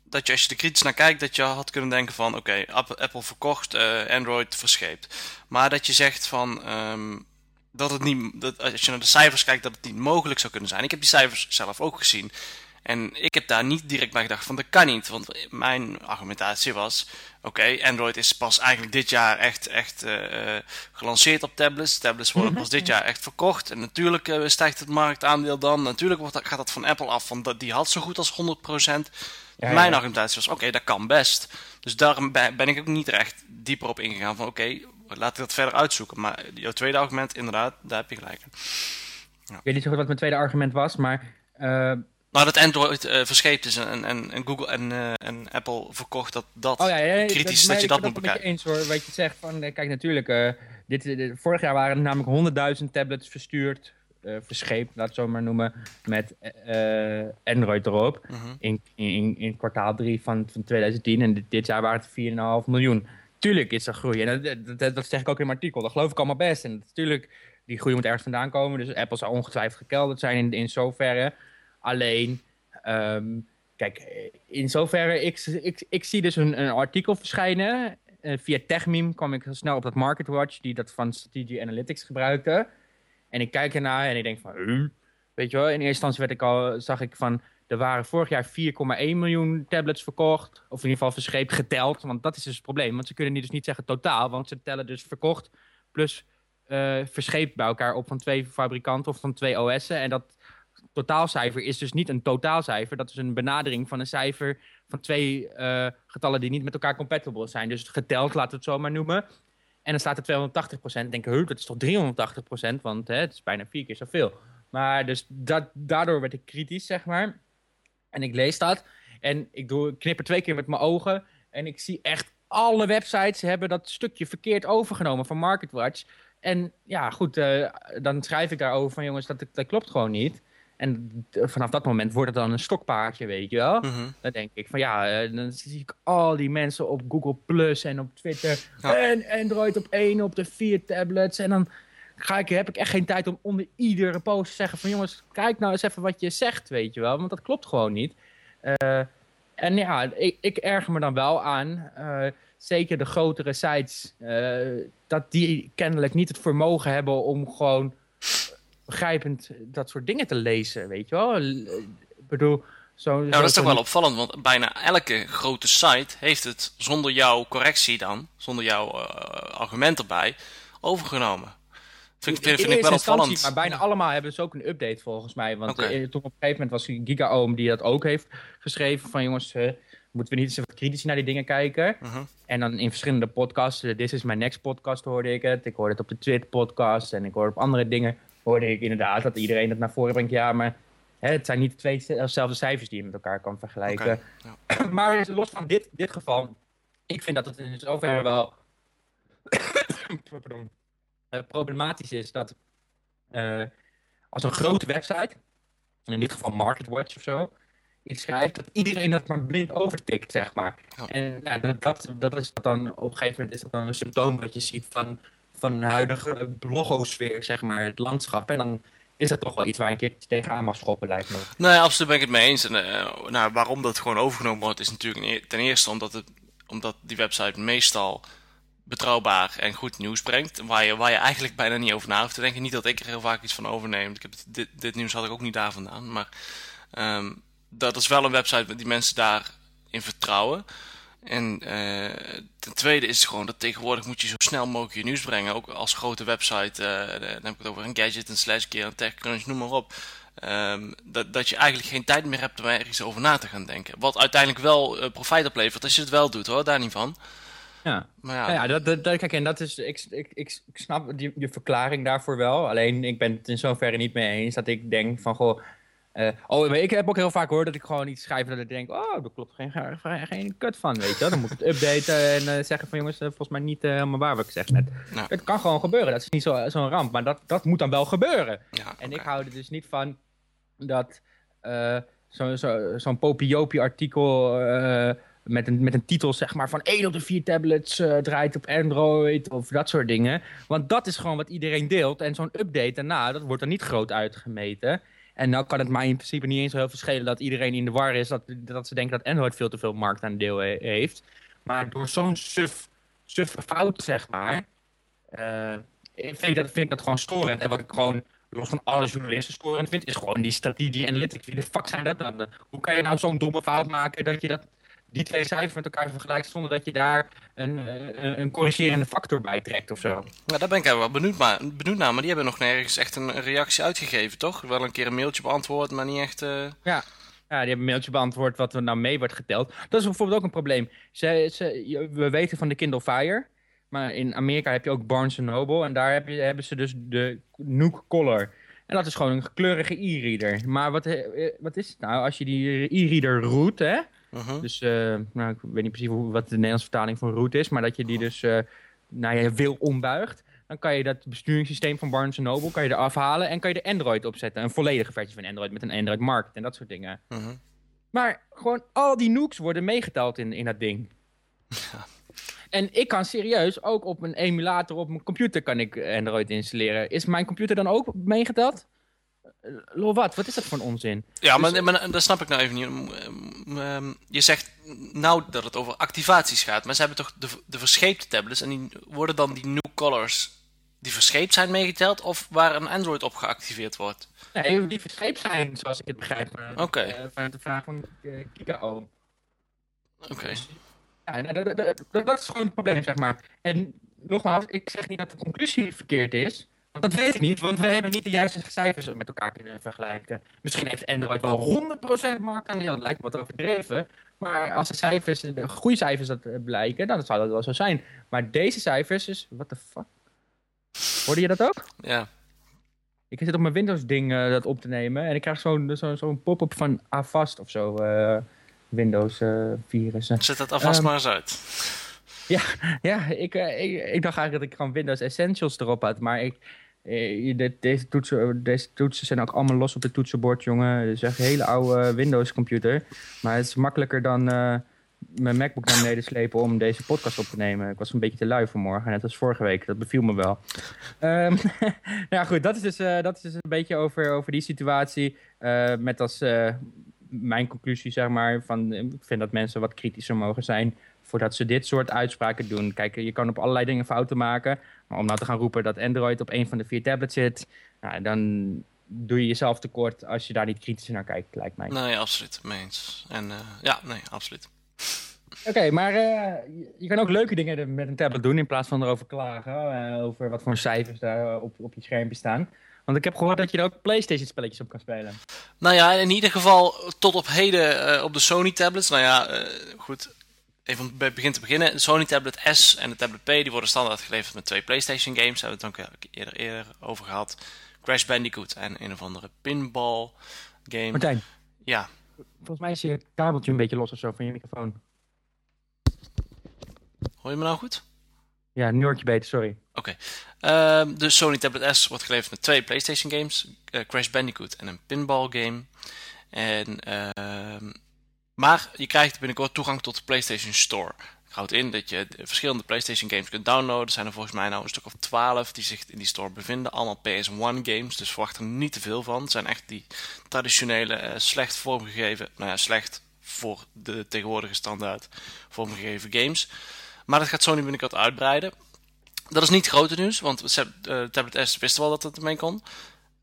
S2: dat je als je er kritisch naar kijkt, dat je had kunnen denken van... oké, okay, Apple, Apple, verkocht, uh, Android verscheept. Maar dat je zegt van... Um, dat het niet, dat als je naar de cijfers kijkt, dat het niet mogelijk zou kunnen zijn. Ik heb die cijfers zelf ook gezien. En ik heb daar niet direct bij gedacht van dat kan niet. Want mijn argumentatie was, oké, okay, Android is pas eigenlijk dit jaar echt, echt uh, gelanceerd op tablets. Tablets worden pas dit jaar echt verkocht. En natuurlijk uh, stijgt het marktaandeel dan. Natuurlijk wordt dat, gaat dat van Apple af, want die had zo goed als 100%. Ja, mijn argumentatie was, oké, okay, dat kan best. Dus daarom ben ik ook niet echt dieper op ingegaan van, oké, okay, laat ik dat verder uitzoeken. Maar jouw tweede argument, inderdaad, daar heb je gelijk in.
S1: Ja. Ik weet niet zo goed wat mijn tweede argument was, maar...
S2: Maar dat Android uh, verscheept is en, en, en Google en, uh, en Apple verkocht, dat, dat
S1: oh, ja, ja,
S2: kritisch
S1: dat,
S2: dat je dat
S1: moet
S2: bekijken.
S1: Ik eens hoor, wat je zegt van, kijk natuurlijk, uh, dit, dit, vorig jaar waren er namelijk 100.000 tablets verstuurd, verscheept, laat het zo maar noemen, met Android erop,
S2: Mhm.
S1: in, in, in kwartaal 3 van, van 2010 en dit, dit jaar waren het 4,5 miljoen. Tuurlijk is er groei en dat, dat, dat, zeg ik ook in mijn artikel, dat geloof ik allemaal best. En natuurlijk, die groei moet ergens vandaan komen, dus Apple zou ongetwijfeld gekelderd zijn in, in zoverre. Alleen, um, kijk, in zoverre, ik, ik, ik zie dus een, een artikel verschijnen. Uh, via TechMeme kwam ik snel op dat MarketWatch, die dat van Strategy Analytics gebruikte. En ik kijk ernaar en ik denk van, uh, weet je wel, in eerste instantie zag ik van, er waren vorig jaar 4,1 miljoen tablets verkocht. Of in ieder geval verscheept geteld, want dat is dus het probleem. Want ze kunnen dus niet zeggen totaal, want ze tellen dus verkocht plus eh verscheept bij elkaar op van twee fabrikanten of van twee OS'en. En dat totaalcijfer is dus niet een totaalcijfer. Dat is een benadering van een cijfer van twee eh, getallen die niet met elkaar compatible zijn. Dus geteld, laten we het zo maar noemen. En dan staat er 280 procent. denk ik, dat is toch 380 procent? Want hè, het is bijna vier keer zoveel. Maar dus dat, daardoor werd ik kritisch, zeg maar. En ik lees dat. En ik doe, knip er twee keer met mijn ogen. En ik zie echt alle websites hebben dat stukje verkeerd overgenomen van MarketWatch. En ja, goed, eh, dan schrijf ik daarover van jongens, dat, dat klopt gewoon niet. En vanaf dat moment wordt het dan een stokpaardje, weet je wel.
S2: Mhm.
S1: Dan denk ik van ja, eh, dan zie ik al die mensen op Google Plus en op Twitter.
S2: Ja.
S1: En Android op één, op de vier tablets. En dan ga ik, heb ik echt geen tijd om onder iedere post te zeggen van jongens, kijk nou eens even wat je zegt, weet je wel. Want dat klopt gewoon niet. Eh, en ja, ik, ik erger me dan wel aan. eh, zeker de grotere sites, dat die kennelijk niet het vermogen hebben om gewoon begrijpend dat soort dingen te lezen, weet je wel. Ik bedoel, zo...
S2: Ja, dat is toch wel opvallend, want bijna elke grote site heeft het zonder jouw correctie dan, zonder jouw eh, argument erbij, overgenomen. Vind, ik- vind, vind ik wel opvallend.
S1: Maar bijna allemaal hebben ze ook een update volgens mij. Want
S2: Oké.
S1: eh, toen op een gegeven moment was GigaOom die dat ook heeft geschreven. Van jongens, moeten we niet eens wat kritisch naar die dingen kijken.
S2: Mhm.
S1: En dan in verschillende podcasts. eh, This is my next podcast hoorde ik het. Ik hoorde het op de Twitter podcast. En ik hoorde op andere dingen. Hoorde ik inderdaad dat iedereen het naar voren brengt. Ja, maar hè, het zijn niet de twee dezelfde cijfers die je met elkaar kan vergelijken. Maar los van dit, dit geval. Ik vind dat het in zoverre wel pardon, eh, problematisch is dat eh, als een grote website, in dit geval MarketWatch of zo, iets schrijft, dat iedereen dat maar blind overtikt, zeg maar. En ja, dat, dat, dat is dat dan, op een gegeven moment is dat dan een symptoom wat je ziet van, van een huidige blogosfeer, zeg maar, het landschap. En dan is dat toch wel iets waar een keer tegenaan mag schoppen, lijkt me.
S2: Nee, absoluut ben ik het mee eens. En, eh, nou, waarom dat gewoon overgenomen wordt, is natuurlijk ten eerste omdat, het, omdat die website meestal betrouwbaar en goed nieuws brengt. Waar je, waar je eigenlijk bijna niet over na hoeft te denken. Niet dat ik er heel vaak iets van overneem. Ik heb dit, dit nieuws had ik ook niet daar vandaan. Maar ehm, dat is wel een website die mensen daarin vertrouwen. En eh, ten tweede is het gewoon dat tegenwoordig moet je zo snel mogelijk je nieuws brengen. Ook als grote website, eh, dan heb ik het over een Gadget, een Slash Gear, een TechCrunch, noem maar op. Ehm, dat, dat je eigenlijk geen tijd meer hebt om ergens over na te gaan denken. Wat uiteindelijk wel eh, profijt oplevert als je het wel doet hoor, daar niet van.
S1: Ja.
S2: Maar ja,
S1: Ja, dat, dat, dat- kijk, en dat is, ik, ik, ik, ik snap je verklaring daarvoor wel. Alleen, ik ben het in zoverre niet mee eens dat ik denk van, goh... eh, oh, ik heb ook heel vaak gehoord dat ik gewoon iets schrijf dat ik denk... Oh, daar klopt geen, geen, geen kut van, weet je. Dan moet ik het updaten en eh, zeggen van, jongens, eh, volgens mij niet helemaal waar wat ik zeg net.
S2: Nou.
S1: Het kan gewoon gebeuren, dat is niet zo- zo'n ramp. Maar dat, dat moet dan wel gebeuren.
S2: ja,
S1: En ik hou er dus niet van dat zo'n zo, zo'n Popiopi artikel met, een, met een titel zeg maar van 1 op de 4 tablets draait op Android of dat soort dingen. Want dat is gewoon wat iedereen deelt. En zo'n update daarna, dat wordt er niet groot uitgemeten. En nou kan het mij in principe niet eens zo heel veel schelen dat iedereen in de war is. Dat, dat ze denken dat Android veel te veel marktaandeel he- heeft. Maar door zo'n suf, suffe fout, zeg maar, eh, vind, ik dat, vind ik gewoon storend. En wat ik gewoon los van alle journalisten storend vind, is gewoon die strategie analytics. Wie de fuck zijn dat dan? Hoe kan je nou zo'n domme fout maken dat je dat, die twee cijfers met elkaar vergelijkt zonder dat je daar een, eh, een, een corrigerende factor bij trekt of zo?
S2: Ja, daar ben ik wel benieuwd, maar, benieuwd naar. Maar die hebben nog nergens echt een reactie uitgegeven, toch? Wel een keer een mailtje beantwoord, maar niet echt... eh,
S1: Ja. Ja, die hebben een mailtje beantwoord wat er nou mee wordt geteld. Dat is bijvoorbeeld ook een probleem. Ze, we weten van de Kindle Fire. Maar in Amerika heb je ook Barnes Noble. En daar heb je, hebben ze dus de Nook Color. En dat is gewoon een kleurige e-reader. Maar wat, eh, wat is het nou als je die e-reader root, hè?
S2: Mhm.
S1: Dus, eh, nou, ik weet niet precies hoe, wat de Nederlandse vertaling van root is. Maar dat je die dus eh, naar je wil ombuigt. Dan kan je dat besturingssysteem van Barnes Noble kan je eraf halen. En kan je de Android opzetten. Een volledige versie van Android met een Android Market en dat soort dingen.
S2: mhm.
S1: Maar gewoon al die nooks worden meegeteld in, in dat ding. En ik kan serieus, ook op een emulator op mijn computer kan ik Android installeren. Is mijn computer dan ook meegeteld? Eh, Lol, wat? Wat is dat voor een onzin?
S2: Ja, maar,
S1: Dus-
S2: maar dat snap ik nou even niet. Ehm, Je zegt nou dat het over activaties gaat, maar ze hebben toch de, de verscheepte tablets en die worden dan die new colors die verscheept zijn meegeteld of waar een Android op geactiveerd wordt?
S1: Nee, die verscheept zijn, zoals ik het begrijp. eh,
S2: Oké.
S1: eh, vanuit de vraag van uh,
S2: Oké.
S1: Ja, nou, dat, dat, dat, dat is gewoon het probleem, zeg maar. En nogmaals, ik zeg niet dat de conclusie verkeerd is. Dat weet ik niet, want we hebben niet de juiste cijfers met elkaar kunnen vergelijken. Misschien heeft Android wel 100% marktaandeel, dat lijkt me wat overdreven. Maar als de cijfers, de goede cijfers dat eh, blijken, dan zou dat wel zo zijn. Maar deze cijfers is, what the fuck? Hoorde je dat ook?
S2: Ja.
S1: Ik zit op mijn Windows-ding uh, dat op te nemen en ik krijg zo'n zo, zo pop-up van Avast of zo. Uh, Windows-virussen.
S2: Zet dat alvast um, maar eens uit.
S1: Ja, ja ik, ik, ik, dacht eigenlijk dat ik gewoon Windows Essentials erop had. Maar ik, de, deze, toetsen, deze toetsen zijn ook allemaal los op het toetsenbord, jongen. Het is echt een hele oude Windows-computer. Maar het is makkelijker dan uh, mijn MacBook naar beneden slepen om deze podcast op te nemen. Ik was een beetje te lui vanmorgen, net als vorige week. Dat beviel me wel. um, nou ja, goed, dat is dus, dat is dus een beetje over, over die situatie. Met als mijn conclusie, zeg maar, van ik vind dat mensen wat kritischer mogen zijn voordat ze dit soort uitspraken doen. Kijk, je kan op allerlei dingen fouten maken. Maar om nou te gaan roepen dat Android op een van de vier tablets zit... Nou, dan doe je jezelf tekort als je daar niet kritisch naar kijkt, lijkt mij.
S2: Nee, absoluut. Meens. En uh, ja, nee, absoluut.
S1: Oké, maar uh, je kan ook leuke dingen met een tablet doen in plaats van erover klagen. Uh, over wat voor cijfers daar op, op je schermpje staan. Want ik heb gehoord dat je er ook PlayStation spelletjes op kan spelen.
S2: Nou ja, in ieder geval tot op heden op de Sony tablets. Nou ja, goed even bij begin te beginnen. De Sony Tablet S en de Tablet P die worden standaard geleverd met twee PlayStation games. Daar hebben we het ook eerder, eerder over gehad. Crash Bandicoot en een of andere pinball game.
S1: Martijn.
S2: Ja.
S1: Volgens mij is je kabeltje een beetje los of zo van je microfoon.
S2: Hoor je me nou goed?
S1: Ja, nu hoor je beter, sorry.
S2: Oké. Okay. Uh, de Sony Tablet S wordt geleverd met twee PlayStation games. Uh, Crash Bandicoot en een pinball game. En... Uh, maar je krijgt binnenkort toegang tot de PlayStation Store. Het houdt in dat je verschillende PlayStation games kunt downloaden. Er zijn er volgens mij nou een stuk of 12 die zich in die store bevinden. Allemaal PS1 games, dus verwacht er niet te veel van. Het zijn echt die traditionele, uh, slecht vormgegeven, nou ja, slecht voor de tegenwoordige standaard vormgegeven games. Maar dat gaat Sony binnenkort uitbreiden. Dat is niet grote nieuws, want uh, Tablet S wisten wel dat het ermee kon.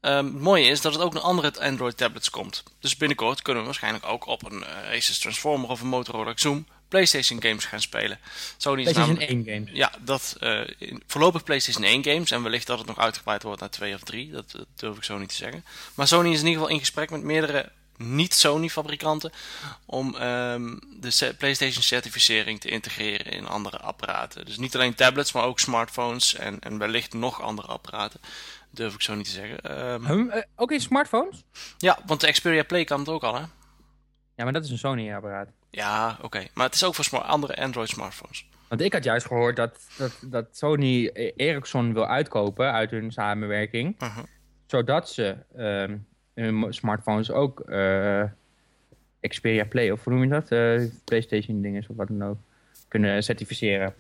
S2: Um, het mooie is dat het ook naar andere Android tablets komt. Dus binnenkort kunnen we waarschijnlijk ook op een uh, Asus Transformer of een Motorola Zoom PlayStation games gaan spelen.
S1: Sony PlayStation namelijk, 1 games?
S2: Ja, dat, uh, voorlopig PlayStation 1 games. En wellicht dat het nog uitgebreid wordt naar 2 of 3. Dat, dat, durf ik zo niet te zeggen. Maar Sony is in ieder geval in gesprek met meerdere niet-Sony fabrikanten om um, de PlayStation certificering te integreren in andere apparaten. Dus niet alleen tablets, maar ook smartphones en, en wellicht nog andere apparaten durf ik zo niet te zeggen.
S1: Um, ook in smartphones?
S2: Ja, want de Xperia Play kan het ook al, hè?
S1: Ja, maar dat is een Sony-apparaat.
S2: Ja, oké. Maar het is ook voor andere Android-smartphones.
S1: Want ik had juist gehoord dat, dat, dat Sony Ericsson wil uitkopen uit hun samenwerking. Uh -huh. Zodat ze um, hun smartphones ook uh, Xperia Play, of hoe noem je dat? Uh, PlayStation dingen of wat dan ook, kunnen certificeren.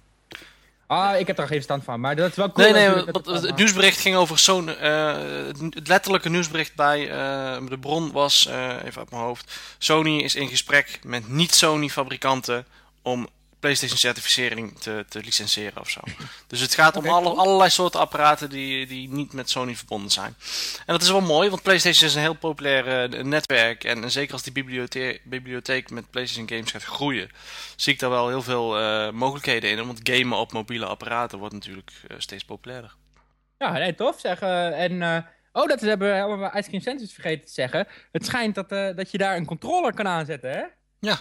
S1: Ah, ik heb daar geen stand van, maar dat is wel cool.
S2: Nee, nee, het, het, nieuwsbericht ging over zo'n... Uh, het letterlijke nieuwsbericht bij uh, de bron was, uh, even uit mijn hoofd... Sony is in gesprek met niet-Sony fabrikanten om PlayStation certificering te, te licenseren of zo. Dus het gaat om alle, allerlei soorten apparaten die, die niet met Sony verbonden zijn. En dat is wel mooi, want PlayStation is een heel populair uh, netwerk. En, en, zeker als die bibliotheek, bibliotheek met PlayStation games gaat groeien, zie ik daar wel heel veel uh, mogelijkheden in. Want gamen op mobiele apparaten wordt natuurlijk uh, steeds populairder.
S1: Ja, nee, tof zeg. en... Oh, dat hebben we Ice Cream Centers vergeten te zeggen. Het schijnt dat, dat je daar een controller kan aanzetten, hè?
S2: Ja,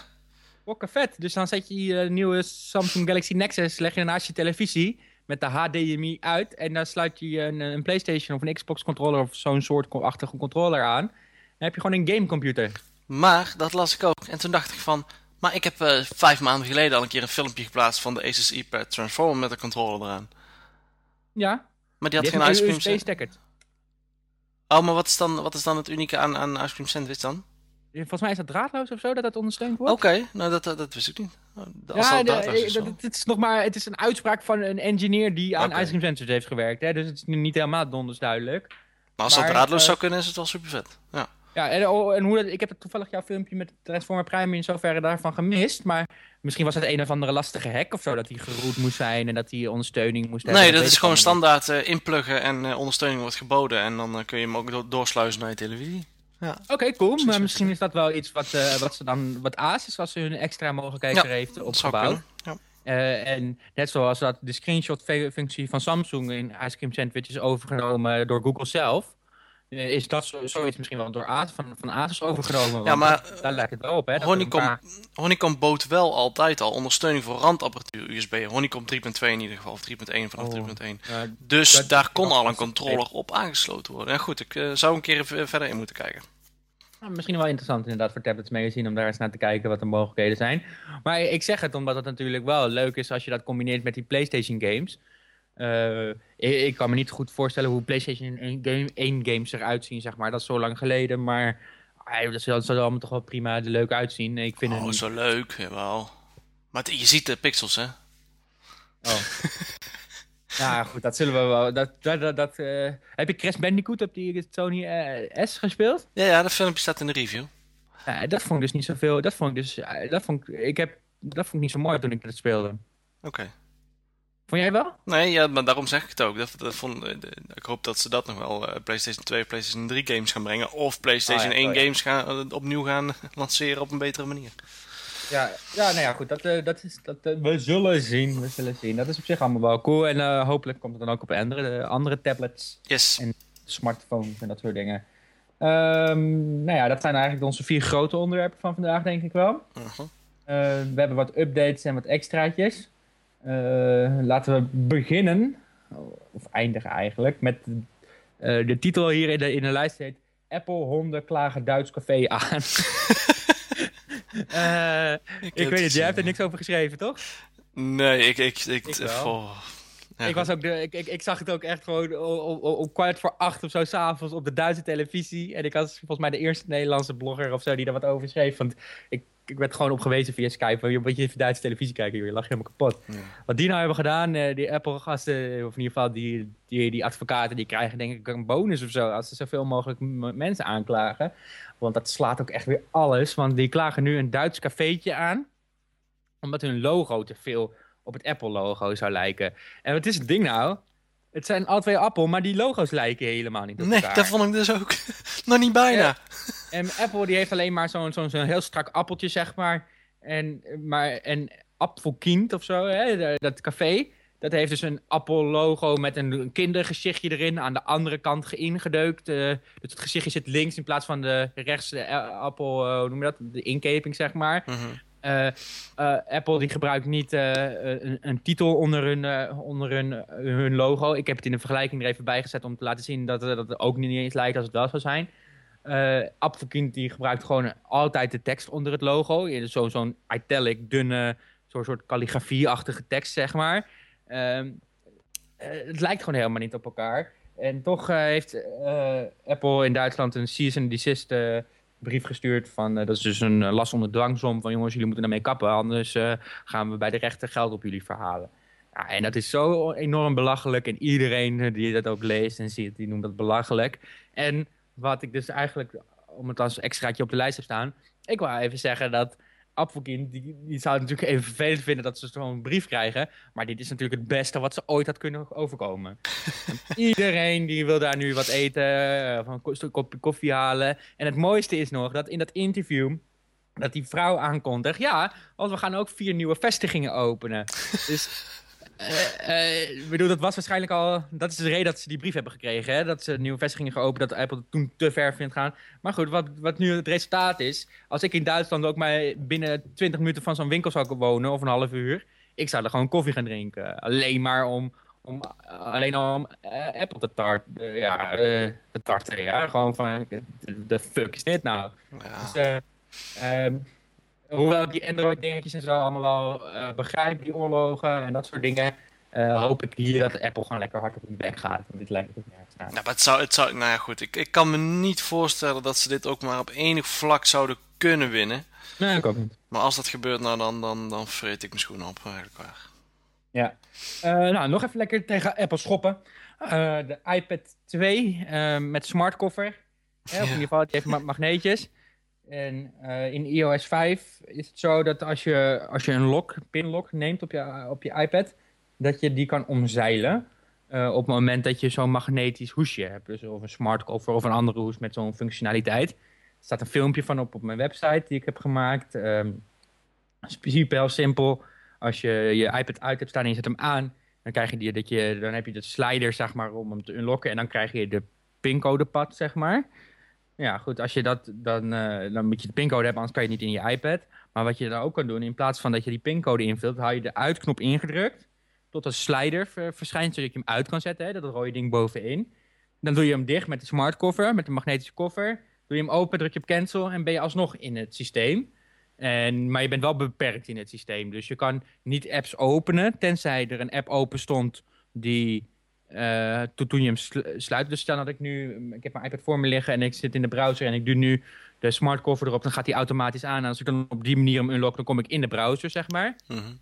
S1: Fokken vet. Dus dan zet je je nieuwe Samsung Galaxy Nexus, leg je naast je televisie met de HDMI uit. En dan sluit je een, een PlayStation of een Xbox controller of zo'n soortachtige controller aan. Dan heb je gewoon een gamecomputer.
S2: Maar, dat las ik ook. En toen dacht ik van, maar ik heb uh, vijf maanden geleden al een keer een filmpje geplaatst van de Asus iPad Transformer met een controller eraan.
S1: Ja.
S2: Maar die had
S1: die
S2: geen ice cream
S1: stekker.
S2: Oh, maar wat is dan, wat is dan het unieke aan, aan Ice Cream Sandwich dan?
S1: Volgens mij is dat draadloos of zo, dat dat ondersteund wordt.
S2: Oké, nou dat, dat, wist ik niet.
S1: Als ja, de, is dat, het, is nog maar, het is een uitspraak van een engineer die aan okay. Ice Cream Sensors heeft gewerkt. Hè? Dus het is niet helemaal donders duidelijk.
S2: Maar als maar, dat draadloos uh, zou kunnen, is het wel super vet. Ja,
S1: ja en, oh, en hoe dat, ik heb toevallig jouw filmpje met Transformer Prime in zoverre daarvan gemist. Maar misschien was het een of andere lastige hack of zo, dat hij geroet moest zijn en dat hij ondersteuning moest
S2: nee, hebben. Nee, dat, is gewoon standaard uh, inpluggen en uh, ondersteuning wordt geboden. En dan kun je hem ook do doorsluizen naar je televisie. Ja.
S1: Oké, okay, cool. Maar misschien is dat wel iets wat, uh, wat ze dan wat Asus, als ze hun extra mogelijkheden ja, heeft opgebouwd.
S2: Ja.
S1: Eh, en net zoals dat de screenshot-functie van Samsung in Ice Cream Sandwich is overgenomen door Google zelf... eh, is dat zo, zoiets misschien wel door Asus, van, van Asus overgenomen.
S2: Ja, maar,
S1: dat- daar lijkt het wel op, hè?
S2: Honeycomb,
S1: paar-
S2: Honeycomb bood wel altijd al ondersteuning voor randapparatuur USB. Honeycomb 3.2 in ieder geval, of 3.1 vanaf
S1: Oh.
S2: 3.1.
S1: Ja,
S2: Dus
S1: Dat-
S2: daar kon al een controller op aangesloten worden. En goed, ik eh, zou een keer even verder in moeten kijken.
S1: Nou, misschien wel interessant inderdaad voor Tablets Magazine om daar eens naar te kijken wat de mogelijkheden zijn. Maar ik zeg het omdat het natuurlijk wel leuk is als je dat combineert met die PlayStation games. Eh, ik, ik kan me niet goed voorstellen hoe PlayStation 1, game, 1 games eruit zien, zeg maar. Dat is zo lang geleden, maar ah, dat zal, er allemaal toch wel prima er leuk uitzien. Ik vind
S2: Oh,
S1: het...
S2: zo leuk, jawel. Maar het- je ziet de pixels, hè?
S1: Oh. ja, goed, dat zullen we wel. Dat, dat, dat, dat, eh, Heb je Crash Bandicoot op die Sony eh, S gespeeld?
S2: Ja, ja, dat filmpje staat in de review.
S1: Ja, dat vond ik dus niet zoveel. Dat vond ik dus. Dat vond ik, ik heb, dat vond ik niet zo mooi toen ik dat speelde.
S2: Oké.
S1: Vond jij wel?
S2: Nee, ja, maar daarom zeg ik het ook. Dat, dat vond, eh, ik hoop dat ze dat nog wel eh, PlayStation 2 PlayStation 3 games gaan brengen. Of PlayStation
S1: Oh ja,
S2: 1
S1: oh ja.
S2: games gaan, eh, opnieuw gaan lanceren op een betere manier.
S1: Ja, ja nou ja, goed. Dat, dat is, dat, we zullen zien. We zullen zien. Dat is op zich allemaal wel cool. En hopelijk komt het dan ook op andere, andere tablets,
S2: Yes.
S1: En- smartphones en dat soort dingen. Ehm, nou ja, dat zijn eigenlijk onze vier grote onderwerpen van vandaag, denk ik wel.
S2: Mhm.
S1: We hebben wat updates en wat extraatjes. Eh, laten we beginnen, of eindigen eigenlijk, met eh, de titel hier in de, in de lijst heet Apple honden klagen Duits café aan. Eh, ik weet het, jij hebt er niks over geschreven, toch?
S2: Nee, ik... ik, ik,
S1: Ik
S2: oh. Ja,
S1: ik, was ook de, ik, ik, ik zag het ook echt gewoon om kwart voor acht of zo s'avonds op de Duitse televisie. En ik was volgens mij de eerste Nederlandse blogger of zo die daar wat over schreef. Want ik, ik werd gewoon opgewezen via Skype. joh, Moet je even Duitse televisie kijken, joh, je lag helemaal kapot.
S2: Ja.
S1: Wat die nou hebben gedaan, eh, die Apple-gasten, of in ieder geval die, die, die advocaten, die krijgen denk ik een bonus of zo. Als ze zoveel mogelijk mensen aanklagen. Want dat slaat ook echt weer alles. Want die klagen nu een Duits cafeetje aan. Omdat hun logo te veel op het Apple-logo zou lijken. En wat is het ding nou? Het zijn al twee Apple, maar die logo's lijken helemaal niet op
S2: Nee,
S1: elkaar.
S2: dat vond ik dus ook. Nog niet bijna.
S1: Ja. En Apple die heeft alleen maar zo'n zo'n zo'n heel strak appeltje, zeg maar. En, maar, en Apfelkind of zo, hè, dat café. Dat heeft dus een Apple-logo met een kindergezichtje erin. Aan de andere kant geïngedeukt. eh, dus het gezichtje zit links in plaats van de rechts. De eh, Apple, eh, hoe noem je dat? De inkeping, zeg maar.
S2: Mhm.
S1: Eh, eh, Apple die gebruikt niet eh, een, een titel onder, hun, onder hun, hun logo. Ik heb het in de vergelijking er even bij gezet om te laten zien dat, dat ook niet eens lijkt als het wel zou zijn. Apfelkind die gebruikt gewoon altijd de tekst onder het logo. Dus zo- Zo'n italic, dunne, zo'n soort calligrafie-achtige tekst, zeg maar. Ehm, eh, het lijkt gewoon helemaal niet op elkaar. En toch heeft Apple in Duitsland een cease and desist brief gestuurd. Van, eh, dat is dus een eh, last onder dwangsom van jongens, jullie moeten daarmee kappen. Anders eh, gaan we bij de rechter geld op jullie verhalen. Ja, en dat is zo enorm belachelijk. En iedereen die dat ook leest en ziet, die noemt dat belachelijk. En wat ik dus eigenlijk, om het als extraatje op de lijst heb staan... Ik wil even zeggen dat Apfelkind, die, die zou het natuurlijk even vervelend vinden dat ze zo'n brief krijgen. Maar dit is natuurlijk het beste wat ze ooit had kunnen overkomen. Iedereen die wil daar nu wat eten, eh, of een kopje koffie halen. En het mooiste is nog dat in dat interview dat die vrouw aankondigt... ja, want we gaan ook vier nieuwe vestigingen openen. dus... eh, eh, ik bedoel, dat was waarschijnlijk al... Dat is de reden dat ze die brief hebben gekregen. Hè? Dat ze nieuwe vestigingen geopend, dat Apple toen te ver vindt gaan. Maar goed, wat, wat nu het resultaat is... Als ik in Duitsland ook maar binnen 20 minuten van zo'n winkel zou wonen... of een half uur... Ik zou er gewoon koffie gaan drinken. Alleen maar om... om alleen om eh, Apple te tart, ja, eh, te tarten. Ja? Gewoon van, de, fuck is dit nou?
S2: Ja.
S1: Dus, eh, ehm, hoewel ik die Android dingetjes en zo allemaal wel eh, begrijp, die oorlogen en dat soort dingen, eh, hoop ik hier dat Apple gewoon lekker hard op hun bek gaat. Want dit lijkt ook nergens aan.
S2: Nou, maar het zou, het zou, nou ja, goed. Ik, ik kan me niet voorstellen dat ze dit ook maar op enig vlak zouden kunnen winnen.
S1: Nee, ik ook niet.
S2: Maar als dat gebeurt, nou, dan, dan, dan vreet ik mijn schoenen op, eigenlijk waar.
S1: Ja. Eh, nou, nog even lekker tegen Apple schoppen. De iPad 2 eh, met smartcover. Hè, of in ieder geval, die heeft ma- magneetjes. En eh, in iOS 5 is het zo dat als je, als je een lock, pinlock neemt op je, op je iPad, dat je die kan omzeilen. eh, op het moment dat je zo'n magnetisch hoesje hebt. Dus of een smartcover of een andere hoes met zo'n functionaliteit. Er staat een filmpje van op op mijn website die ik heb gemaakt. Ehm super heel simpel. als je je iPad uit hebt staan en je zet hem aan, dan, krijg je die, dat je, dan heb je de slider zeg maar, om hem te unlocken. En dan krijg je de pincodepad, zeg maar. Ja, goed, als je dat, dan, uh, dan moet je de pincode hebben, anders kan je het niet in je iPad. Maar wat je dan ook kan doen, in plaats van dat je die pincode invult, hou je de uitknop ingedrukt. Tot een slider verschijnt, zodat je hem uit kan zetten, hè, dat rode ding bovenin. Dan doe je hem dicht met de smart cover, met de magnetische koffer. Doe je hem open, druk je op cancel en ben je alsnog in het systeem. En, maar je bent wel beperkt in het systeem. Dus je kan niet apps openen, tenzij er een app open stond die uh, toen, je hem sluit. Dus stel dat ik nu, ik heb mijn iPad voor me liggen en ik zit in de browser en ik doe nu de smart cover erop, dan gaat hij automatisch aan. En als ik dan op die manier hem unlock, dan kom ik in de browser, zeg maar. Mm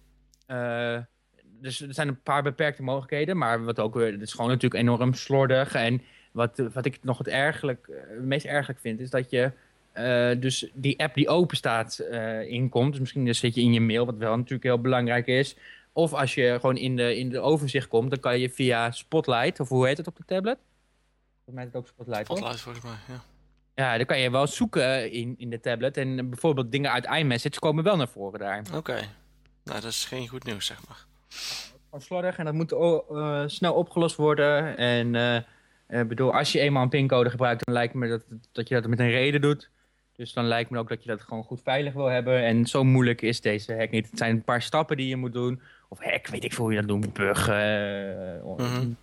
S1: dus er zijn een paar beperkte mogelijkheden, maar wat ook weer, het is gewoon natuurlijk enorm slordig. En wat, wat ik nog het, ergelijk, eh, het meest ergelijk vind, is dat je uh, dus die app die open staat inkomt. Dus misschien zit je in je mail, wat wel natuurlijk heel belangrijk is. Of als je gewoon in de, in de overzicht komt, dan kan je via Spotlight, of hoe heet het op de tablet? Volgens mij is het ook Spotlight,
S2: Spotlight volgens mij, ja.
S1: Ja, dan kan je wel zoeken in, in de tablet. En bijvoorbeeld dingen uit iMessage komen wel naar voren daar.
S2: Oké. Nou, dat is geen goed nieuws, zeg maar.
S1: Gewoon slordig en dat moet uh, snel opgelost worden. En uh, bedoel, als je eenmaal een pincode gebruikt, dan lijkt me dat, dat je dat met een reden doet. Dus dan lijkt me ook dat je dat gewoon goed veilig wil hebben. En zo moeilijk is deze hack niet. Het zijn een paar stappen die je moet doen. Of hack, weet ik veel hoe je dat noemt. Bug, uh, mm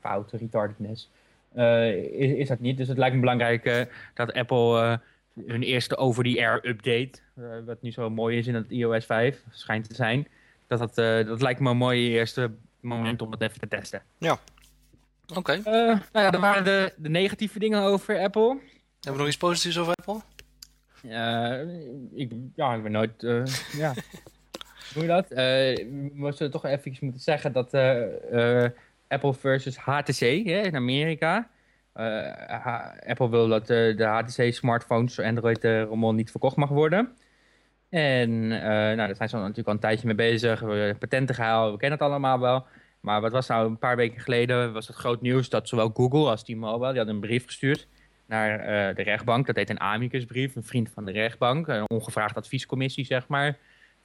S1: fout, retardedness. Uh, is, is, dat niet. Dus het lijkt me belangrijk uh, dat Apple hun eerste over-the-air update... wat nu zo mooi is in het iOS 5, schijnt te zijn... Dat, dat, dat lijkt me een mooi eerste moment om het even te testen.
S2: Ja. Oké.
S1: nou ja, dat waren de, de negatieve dingen over Apple. Hebben
S2: we nog iets positiefs over Apple?
S1: Uh, ik, ja, ik ben nooit... Uh, ja. Hoe je dat? Uh, we moesten toch even moeten zeggen dat Apple versus HTC hè, in Amerika... Apple wil dat de HTC-smartphones Android-rommel niet verkocht mag worden. En nou, daar zijn ze natuurlijk al een tijdje mee bezig. Patenten gehaald, we kennen het allemaal wel. Maar wat was nou een paar weken geleden, was het groot nieuws dat zowel Google als T-Mobile, die hadden een brief gestuurd naar de rechtbank. Dat heet een amicusbrief, een vriend van de rechtbank. Een ongevraagd adviescommissie, zeg maar.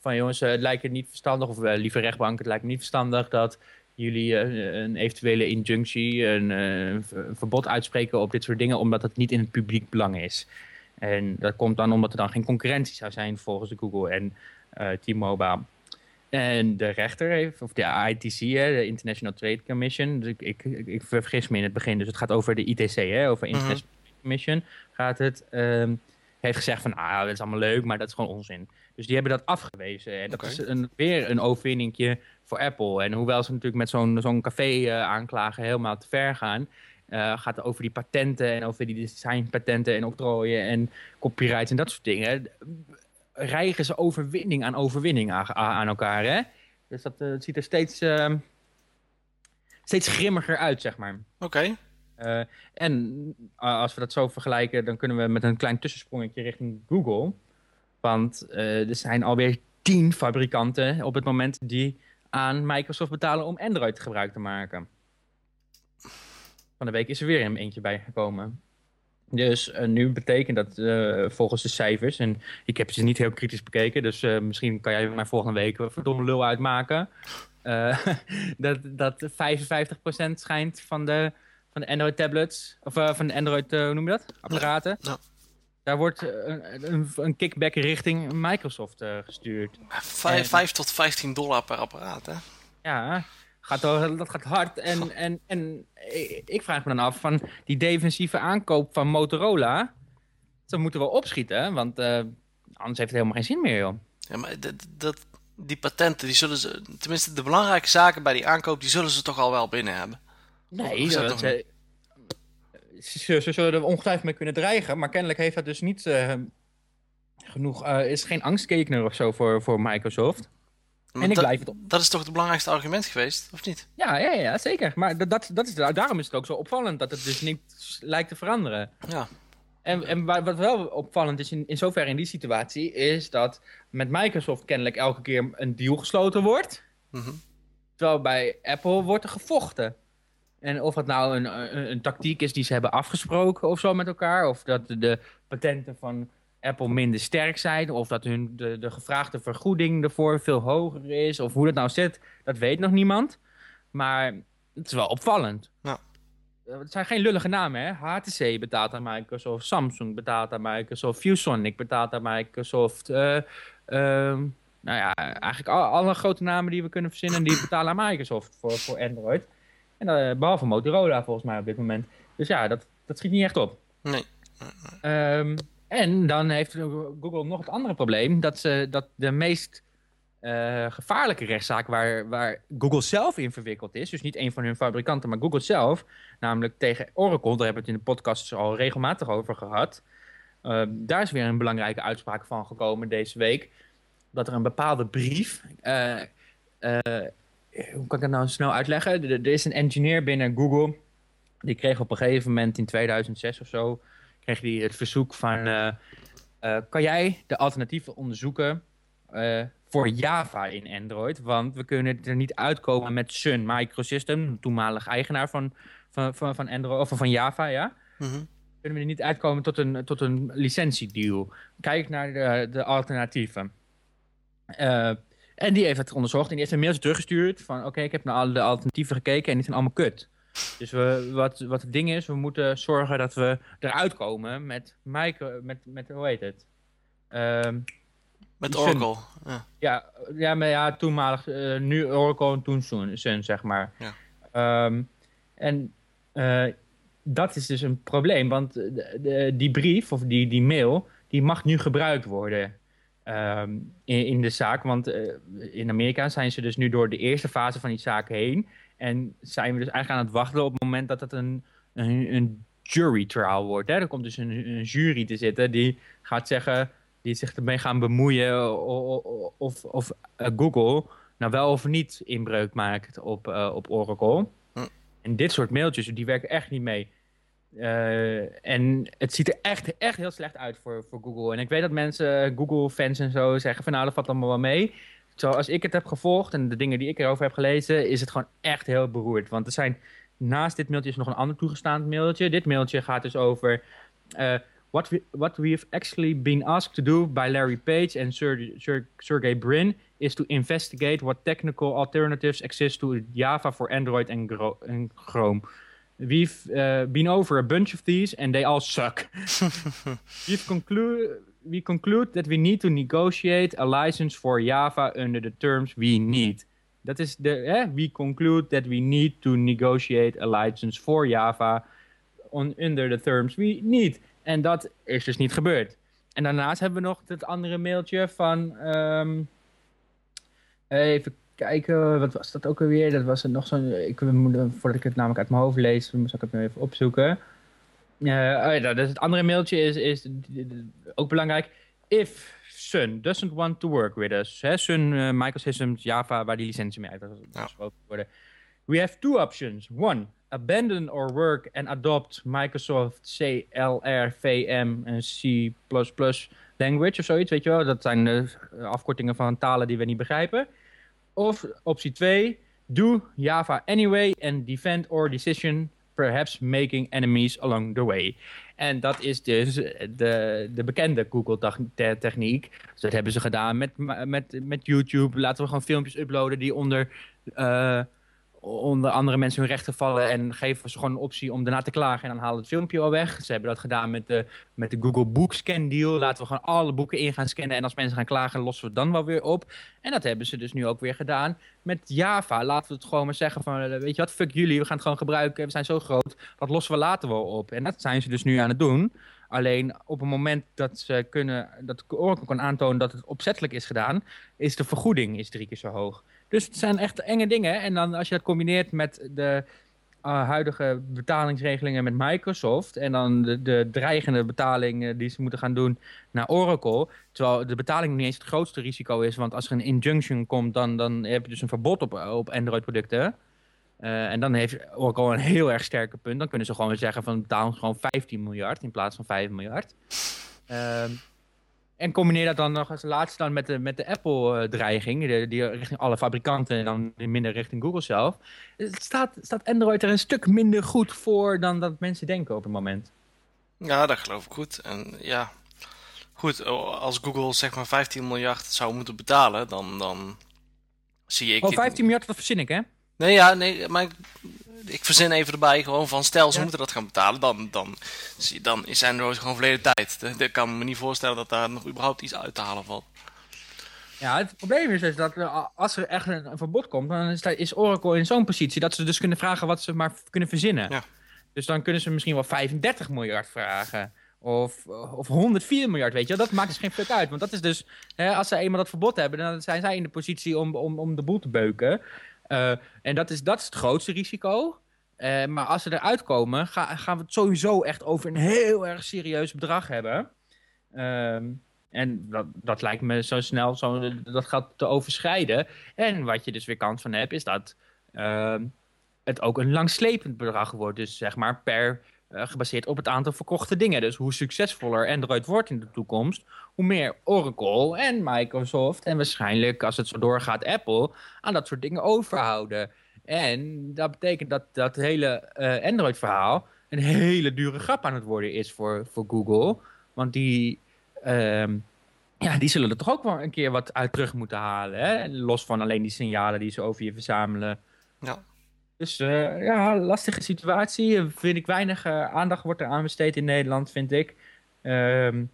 S1: Van jongens, uh, het lijkt het niet verstandig, of uh, lieve rechtbank, het lijkt me niet verstandig dat jullie een eventuele injunctie, een, een, verbod uitspreken op dit soort dingen, omdat het niet in het publiek belang is. En dat komt dan omdat er dan geen concurrentie zou zijn volgens de Google en T-Mobile. En de rechter heeft, of de ITC, de International Trade Commission, dus ik, ik, ik, vergis me in het begin, dus het gaat over de ITC, hè, over mhm. International Commission gaat het, um, heeft gezegd van, ah, dat is allemaal leuk, maar dat is gewoon onzin. Dus die hebben dat afgewezen. En dat is een, weer een overwinningje voor Apple. En hoewel ze natuurlijk met zo'n zo'n café uh, aanklagen helemaal te ver gaan... Uh, gaat het over die patenten en over die designpatenten en octrooien en copyrights en dat soort dingen. Rijgen ze overwinning aan overwinning aan, aan elkaar, hè? Dus dat, uh, ziet er steeds, uh, steeds grimmiger uit, zeg maar.
S2: Oké.
S1: Uh, en als we dat zo vergelijken, dan kunnen we met een klein tussensprongetje richting Google. Want uh, er zijn alweer tien fabrikanten op het moment die aan Microsoft betalen om Android gebruik te maken. Van de week is er weer een eentje bijgekomen. Dus uh, nu betekent dat volgens de cijfers, en ik heb ze niet heel kritisch bekeken, dus misschien kan jij mij volgende week verdomme lul uitmaken. dat, dat 55% schijnt van de van de Android tablets, of uh, van de Android, uh, hoe noem je dat? Apparaten. Ja. Daar wordt uh, een, een, kickback richting Microsoft gestuurd.
S2: 5 en, tot 15 dollar per apparaat, hè?
S1: Ja, gaat, dat gaat hard. En, en, en ik vraag me dan af van die defensieve aankoop van Motorola. Dat moeten we opschieten, want anders heeft het helemaal geen zin meer, joh.
S2: Ja, maar dat, die patenten, die zullen ze, tenminste de belangrijke zaken bij die aankoop, die zullen ze toch al wel binnen hebben.
S1: Nee, dat, ze, ze, zullen er ongetwijfeld mee kunnen dreigen. Maar kennelijk heeft dat dus niet uh, genoeg... Uh, is geen angstkekener of zo voor, voor Microsoft.
S2: Maar en ik blijf het op. Dat is toch het belangrijkste argument geweest, of niet?
S1: Ja, ja, ja zeker. Maar dat, dat, dat is, daarom is het ook zo opvallend dat het dus niet lijkt te veranderen.
S2: Ja.
S1: En, en wat wel opvallend is in, in zoverre in die situatie... is dat met Microsoft kennelijk elke keer een deal gesloten wordt. Mm -hmm. Terwijl bij Apple wordt er gevochten. En of het nou een, een, een, tactiek is die ze hebben afgesproken of zo met elkaar. Of dat de patenten van Apple minder sterk zijn. Of dat hun de, de gevraagde vergoeding ervoor veel hoger is. Of hoe dat nou zit, dat weet nog niemand. Maar het is wel opvallend.
S2: Ja.
S1: Eh, Het zijn geen lullige namen, hè? HTC betaalt aan Microsoft, Samsung betaalt aan Microsoft, ViewSonic betaalt aan Microsoft. eh, ehm, nou ja, eigenlijk al- alle grote namen die we kunnen verzinnen, die betalen aan Microsoft voor, voor Android. En, eh, behalve Motorola volgens mij op dit moment. Dus ja, dat, dat schiet niet echt op.
S2: Nee.
S1: Ehm, en dan heeft Google nog het andere probleem dat, ze, dat de meest eh, gevaarlijke rechtszaak waar, waar Google zelf in verwikkeld is, dus niet een van hun fabrikanten, maar Google zelf, namelijk tegen Oracle, daar hebben we het in de podcast al regelmatig over gehad. Ehm, daar is weer een belangrijke uitspraak van gekomen deze week. Dat er een bepaalde brief. eh, hoe kan ik dat nou snel uitleggen? Er, er is een engineer binnen Google. Die kreeg op een gegeven moment in 2006 of zo. kreeg hij het verzoek van. eh, eh, kan jij de alternatieven onderzoeken. eh, voor Java in Android? Want we kunnen er niet uitkomen met Sun Microsystem. toenmalig eigenaar van, van, van, van, Android, of van Java, ja
S2: Mhm.
S1: kunnen we er niet uitkomen tot een, tot een licentiedeal. Kijk naar de, de alternatieven. Eh, en die heeft het onderzocht en die heeft een mailtje teruggestuurd van... oké, ik heb naar alle alternatieven gekeken en die zijn allemaal kut. Dus we, wat, wat het ding is, we moeten zorgen dat we eruit komen met, micro, met, met hoe heet het? Ehm,
S2: Met. Oracle. Ja.
S1: ja, ja, maar ja, toenmalig, eh, nu Oracle en toen Sun, Sun, zeg maar.
S2: Ja.
S1: Ehm, en eh, dat is dus een probleem, want de, de- die brief of die, die mail, die mag nu gebruikt worden ehm, in, in de zaak. Want eh, in Amerika zijn ze dus nu door de eerste fase van die zaak heen. En zijn we dus eigenlijk aan het wachten op het moment dat het een, een, een jury trial wordt. Hè? Er komt dus een, een jury te zitten die gaat zeggen die zich ermee gaan bemoeien of, of eh, Google nou wel of niet inbreuk maakt op, eh, op Oracle.
S2: Hm.
S1: En dit soort mailtjes, die werken echt niet mee. Eh, en het ziet er echt, echt heel slecht uit voor, voor Google. En ik weet dat mensen, Google-fans en zo, zeggen van nou, dat valt allemaal wel mee. Zoals ik het heb gevolgd en de dingen die ik erover heb gelezen, is het gewoon echt heel beroerd. Want er zijn naast dit mailtje nog een ander toegestaan mailtje. Dit mailtje gaat dus over eh, what, we, what actually been asked to do by Larry Page Ser, Sergey Brin is to investigate what technical alternatives exist to Java for Android and, Gro- and Chrome. We've uh, been over a bunch of these and they all suck. We've we conclude that we need to negotiate a license for Java under the terms we need. Dat is de, hè? we conclude that we need to negotiate a license for Java on, under the terms we need. En dat is dus niet gebeurd. En daarnaast hebben we nog het andere mailtje van... ehm, even kijken, wat was dat ook alweer? Dat was nog zo'n... Ik, moet- voordat ik het namelijk uit mijn hoofd lees, zal ik het nu even opzoeken. Eh, oh ja, dus het andere mailtje is, is ook belangrijk. If Sun doesn't want to work with us. Hè, Sun eh, Microsystems, Java, waar die licentie mee uitgesproken worden. We have two options. One, abandon or work and adopt Microsoft CLR, VM en C++ language of zoiets, weet je wel. Dat zijn de afkortingen van talen die we niet begrijpen. Of optie 2, do Java anyway and defend or decision, perhaps making enemies along the way. En dat is dus de, de bekende Google-techniek. Dus dat hebben ze gedaan met, met, met YouTube. Laten we gewoon filmpjes uploaden die onder, uh, onder andere mensen hun rechten vallen. En geven ze gewoon een optie om daarna te klagen. En dan halen het filmpje al weg. Ze hebben dat gedaan met de, met de Google Book Scan Deal. Laten we gewoon alle boeken in gaan scannen. En als mensen gaan klagen, lossen we het dan wel weer op. En dat hebben ze dus nu ook weer gedaan met Java. Laten we het gewoon maar zeggen van, weet je wat, fuck jullie. We gaan het gewoon gebruiken. We zijn zo groot. Dat lossen we later wel op. En dat zijn ze dus nu aan het doen. Alleen op het moment dat ze kunnen, dat Oracle kan aantonen dat het opzettelijk is gedaan, is de vergoeding is drie keer zo hoog. Dus het zijn echt enge dingen. En dan als je dat combineert met de uh, huidige betalingsregelingen met Microsoft en dan de, de dreigende betaling die ze moeten gaan doen naar Oracle, terwijl de betaling niet eens het grootste risico is, want als er een injunction komt, dan, dan heb je dus een verbod op, op Android-producten. En dan heeft Oracle een heel erg sterke punt. Dan kunnen ze gewoon zeggen van betaal gewoon 15 miljard in plaats van 5 miljard. Uh, en combineer dat dan nog als laatste dan met de, met de Apple-dreiging, die, die, richting alle fabrikanten en dan minder richting Google zelf. Het staat, staat Android er een stuk minder goed voor dan dat mensen denken op het moment.
S2: Ja, dat geloof ik goed. En ja, goed, als Google zeg maar 15 miljard zou moeten betalen, dan, dan zie ik...
S1: Oh, 15 miljard, dat verzin ik, hè?
S2: Nee, ja, nee, maar ik, verzin even erbij gewoon van stel ze moeten dat gaan betalen, dan, dan, dan is Android gewoon verleden tijd. Ik kan me niet voorstellen dat daar nog überhaupt iets uit te halen valt.
S1: Ja, het probleem is dus dat eh, als er echt een, verbod komt, dan is, Oracle in zo'n positie dat ze dus kunnen vragen wat ze maar kunnen verzinnen. Ja. Dus dan kunnen ze misschien wel 35 miljard vragen. Of, of 104 miljard, weet je Dat maakt dus geen fuck uit. Want dat is dus, hè, als ze eenmaal dat verbod hebben, dan zijn zij in de positie om, om, om de boel te beuken. Uh, en dat is, dat is het grootste risico. Uh, maar als ze eruit komen, ga, gaan we het sowieso echt over een heel erg serieus bedrag hebben. Uh, en dat, dat lijkt me zo snel zo, dat gaat te overschrijden. En wat je dus weer kans van hebt, is dat uh, het ook een langslepend bedrag wordt. Dus zeg maar per, uh, gebaseerd op het aantal verkochte dingen. Dus hoe succesvoller Android wordt in de toekomst, hoe meer Oracle en Microsoft en waarschijnlijk, als het zo doorgaat, Apple aan dat soort dingen overhouden. En dat betekent dat dat hele uh, Android-verhaal een hele dure grap aan het worden is voor, voor Google. Want die Ehm, ja, die zullen er toch ook wel een keer wat uit terug moeten halen. Hè? Los van alleen die signalen die ze over je verzamelen. Ja. Dus uh, ja, lastige situatie. Vind ik weinig uh, aandacht wordt er aan besteed in Nederland, vind ik. Um,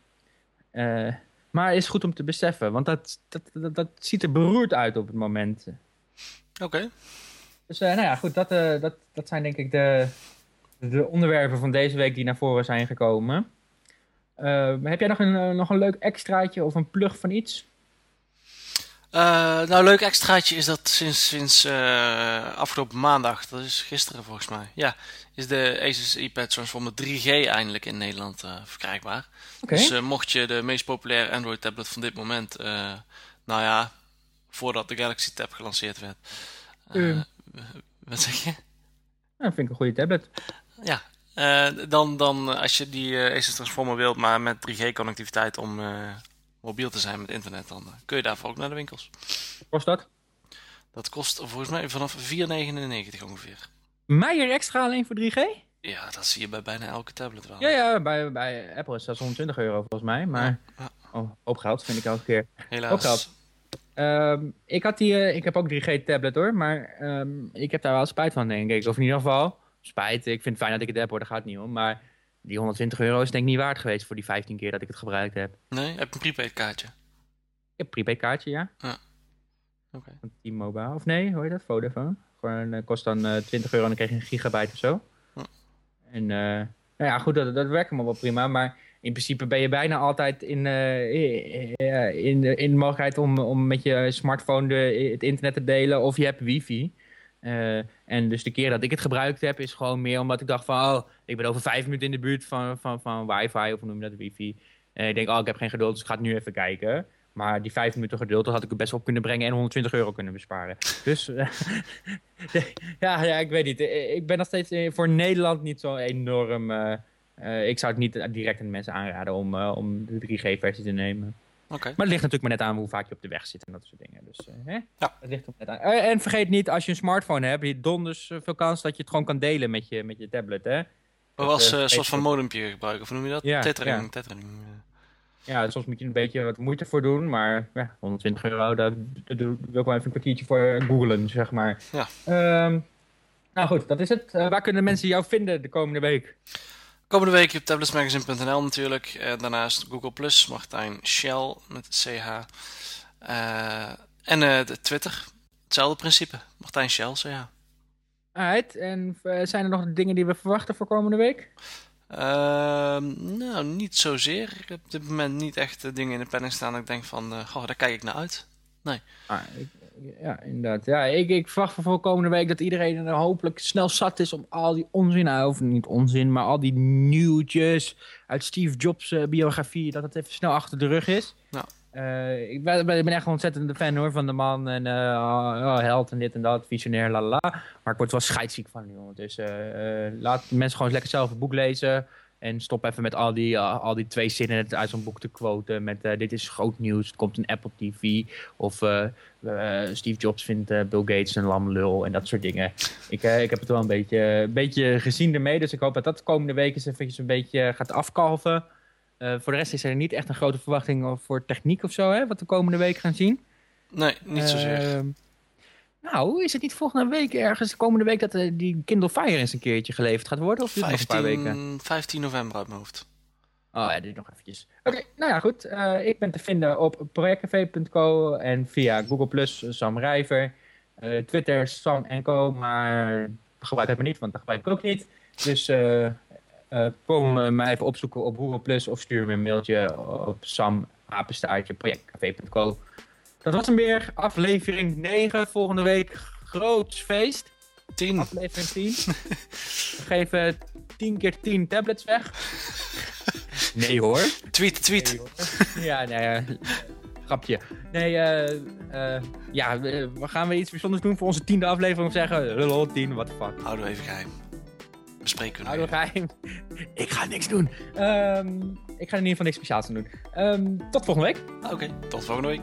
S1: uh, maar is goed om te beseffen, want dat, dat, dat, ziet er beroerd uit op het moment.
S2: Oké.
S1: Dus nou ja, goed, dat, dat, dat zijn denk ik de, de onderwerpen van deze week die naar voren zijn gekomen. Uh, heb jij nog een, nog een leuk extraatje of een plug van iets?
S2: Uh, nou, leuk extraatje is dat sinds, sinds afgelopen maandag, dat is gisteren volgens mij, ja, is de Asus iPad Transformer 3G eindelijk in Nederland verkrijgbaar. Okay. Dus mocht je de meest populaire Android tablet van dit moment, nou ja, voordat de Galaxy Tab gelanceerd werd. wat zeg je?
S1: Ja, vind ik een goede tablet.
S2: Ja, dan, dan eh, als je die Asus Transformer wilt, maar met 3G-connectiviteit om uh, mobiel te zijn met internet, dan kun je daarvoor ook naar de winkels.
S1: Kost dat?
S2: Dat kost volgens mij vanaf 4,99 ongeveer.
S1: Meijer extra alleen voor 3G?
S2: Ja, dat zie je bij bijna elke tablet wel.
S1: Ja, ja bij, bij Apple is dat 120 euro volgens mij. Maar ja, Oh, geld vind ik elke keer.
S2: Helaas. Op geld.
S1: Um, ik, had die, ik heb ook 3G tablet hoor, maar um, ik heb daar wel spijt van denk ik. Of in ieder geval spijt. Ik vind het fijn dat ik het heb hoor, daar gaat het niet om. Maar die 120 euro is denk ik niet waard geweest voor die 15 keer dat ik het gebruikt heb.
S2: Nee, heb je een prepaid kaartje?
S1: Ik heb een prepaid kaartje, ja.
S2: ja. Oké.
S1: Okay. T-Mobile. Of nee, hoor je dat? Vodafone. Gewoon, uh, kost dan uh, eh, 20 euro en dan krijg je een gigabyte of zo. Ja. En uh, nou ja, goed, dat, dat werkt me wel prima. Maar in principe ben je bijna altijd in, in, de, in de mogelijkheid om, om met je smartphone de, het internet te delen. Of je hebt wifi. Uh, en dus de keer dat ik het gebruikt heb, is gewoon meer omdat ik dacht van... oh, ik ben over vijf minuten in de buurt van, van, van wifi of hoe noem je dat, wifi. En ik denk, oh, ik heb geen geduld, dus ik ga het nu even kijken. Maar die vijf minuten geduld, dat had ik er best wel kunnen brengen en 120 euro kunnen besparen. Dus uh, ja, ja, ik weet niet. Ik ben nog steeds voor Nederland niet zo enorm... Uh, ik zou het niet direct aan mensen aanraden om, om de 3G-versie te nemen. Maar het ligt natuurlijk maar net aan hoe vaak je op de weg zit en dat soort dingen. Dus, uh, hè? Ja. Het ligt er net aan. Uh, en vergeet niet, als je een smartphone hebt, je donders veel kans dat je het gewoon kan delen met je, met je tablet. Hè?
S2: Dat was een soort van modempje gebruiken, of noem je dat? Ja, tethering. Ja.
S1: ja, soms moet je een beetje wat moeite voor doen, maar ja, 120 euro, daar doe ik wel even een kwartiertje voor googlen, zeg maar. Ja. Um, nou goed, dat is het. Uh, waar kunnen mensen jou vinden de komende week?
S2: Komende week op tabletsmagazine.nl natuurlijk. Uh, daarnaast Google Plus, Martijn Shell met CH. Uh, en uh, de Twitter, hetzelfde principe. Martijn Shell, CH.
S1: Alright, en zijn er nog dingen die we verwachten voor komende week?
S2: Ehm, nou, niet zozeer. Ik heb op dit moment niet echt dingen in de planning staan. Dat ik denk van, goh, daar kijk ik naar uit. Nee.
S1: Ah, ik, ja, inderdaad. Ja, ik, ik verwacht voor komende week dat iedereen er hopelijk snel zat is om al die onzin, nou, of niet onzin, maar al die nieuwtjes uit Steve Jobs uh, biografie, dat het even snel achter de rug is. Nou. Uh, ik ben, ben, echt een ontzettende fan hoor van de man en uh, oh, held en dit en dat, visionair, la la. Maar ik word wel scheidsziek van nu. Dus laat mensen gewoon lekker zelf een boek lezen. En stop even met al die, uh, al die twee zinnen uit zo'n boek te quoten. Met uh, dit is groot nieuws, er komt een Apple TV. Of uh, Steve Jobs vindt Bill Gates een lam lul en dat soort dingen. Ik, ik heb het wel een beetje, een beetje gezien ermee. Dus ik hoop dat dat de komende week eens eventjes een beetje gaat afkalven. Eh, voor de rest is er niet echt een grote verwachting voor techniek of zo, hè, wat we komende week gaan zien.
S2: Nee, niet zozeer.
S1: Nou, is het niet volgende week ergens, de komende week, dat eh, die Kindle Fire eens een keertje geleverd gaat worden? Of duurt het nog een paar weken?
S2: 15, 15 november uit mijn hoofd.
S1: Oh ja, dit nog eventjes. Oké, nou ja, goed. Eh, ik ben te vinden op projectcafé.co en via Google Plus Sam Rijver. Eh, Twitter Sam en Co, maar gebruik het maar niet, want dat gebruik ik ook niet. Dus eh, eh, kom eh, mij even opzoeken op Google Plus of stuur me een mailtje op sam apenstaartje projectcafé.co. Dat was hem weer, aflevering 9. Volgende week groots feest.
S2: 10.
S1: Aflevering 10. We geven 10 keer 10 tablets weg. Nee hoor.
S2: Tweet, tweet.
S1: Nee, hoor. ja, nee, eh, grapje. Nee, eh, eh, ja, we we gaan weer iets bijzonders doen voor onze tiende aflevering. Zeggen, lul, 10, what the fuck.
S2: Houden we even geheim. Bespreken we
S1: Houden we
S2: even.
S1: geheim. Ik ga niks doen. Ehm, ik ga in ieder geval niks speciaals doen. Ehm, tot volgende week.
S2: Oké, tot volgende week.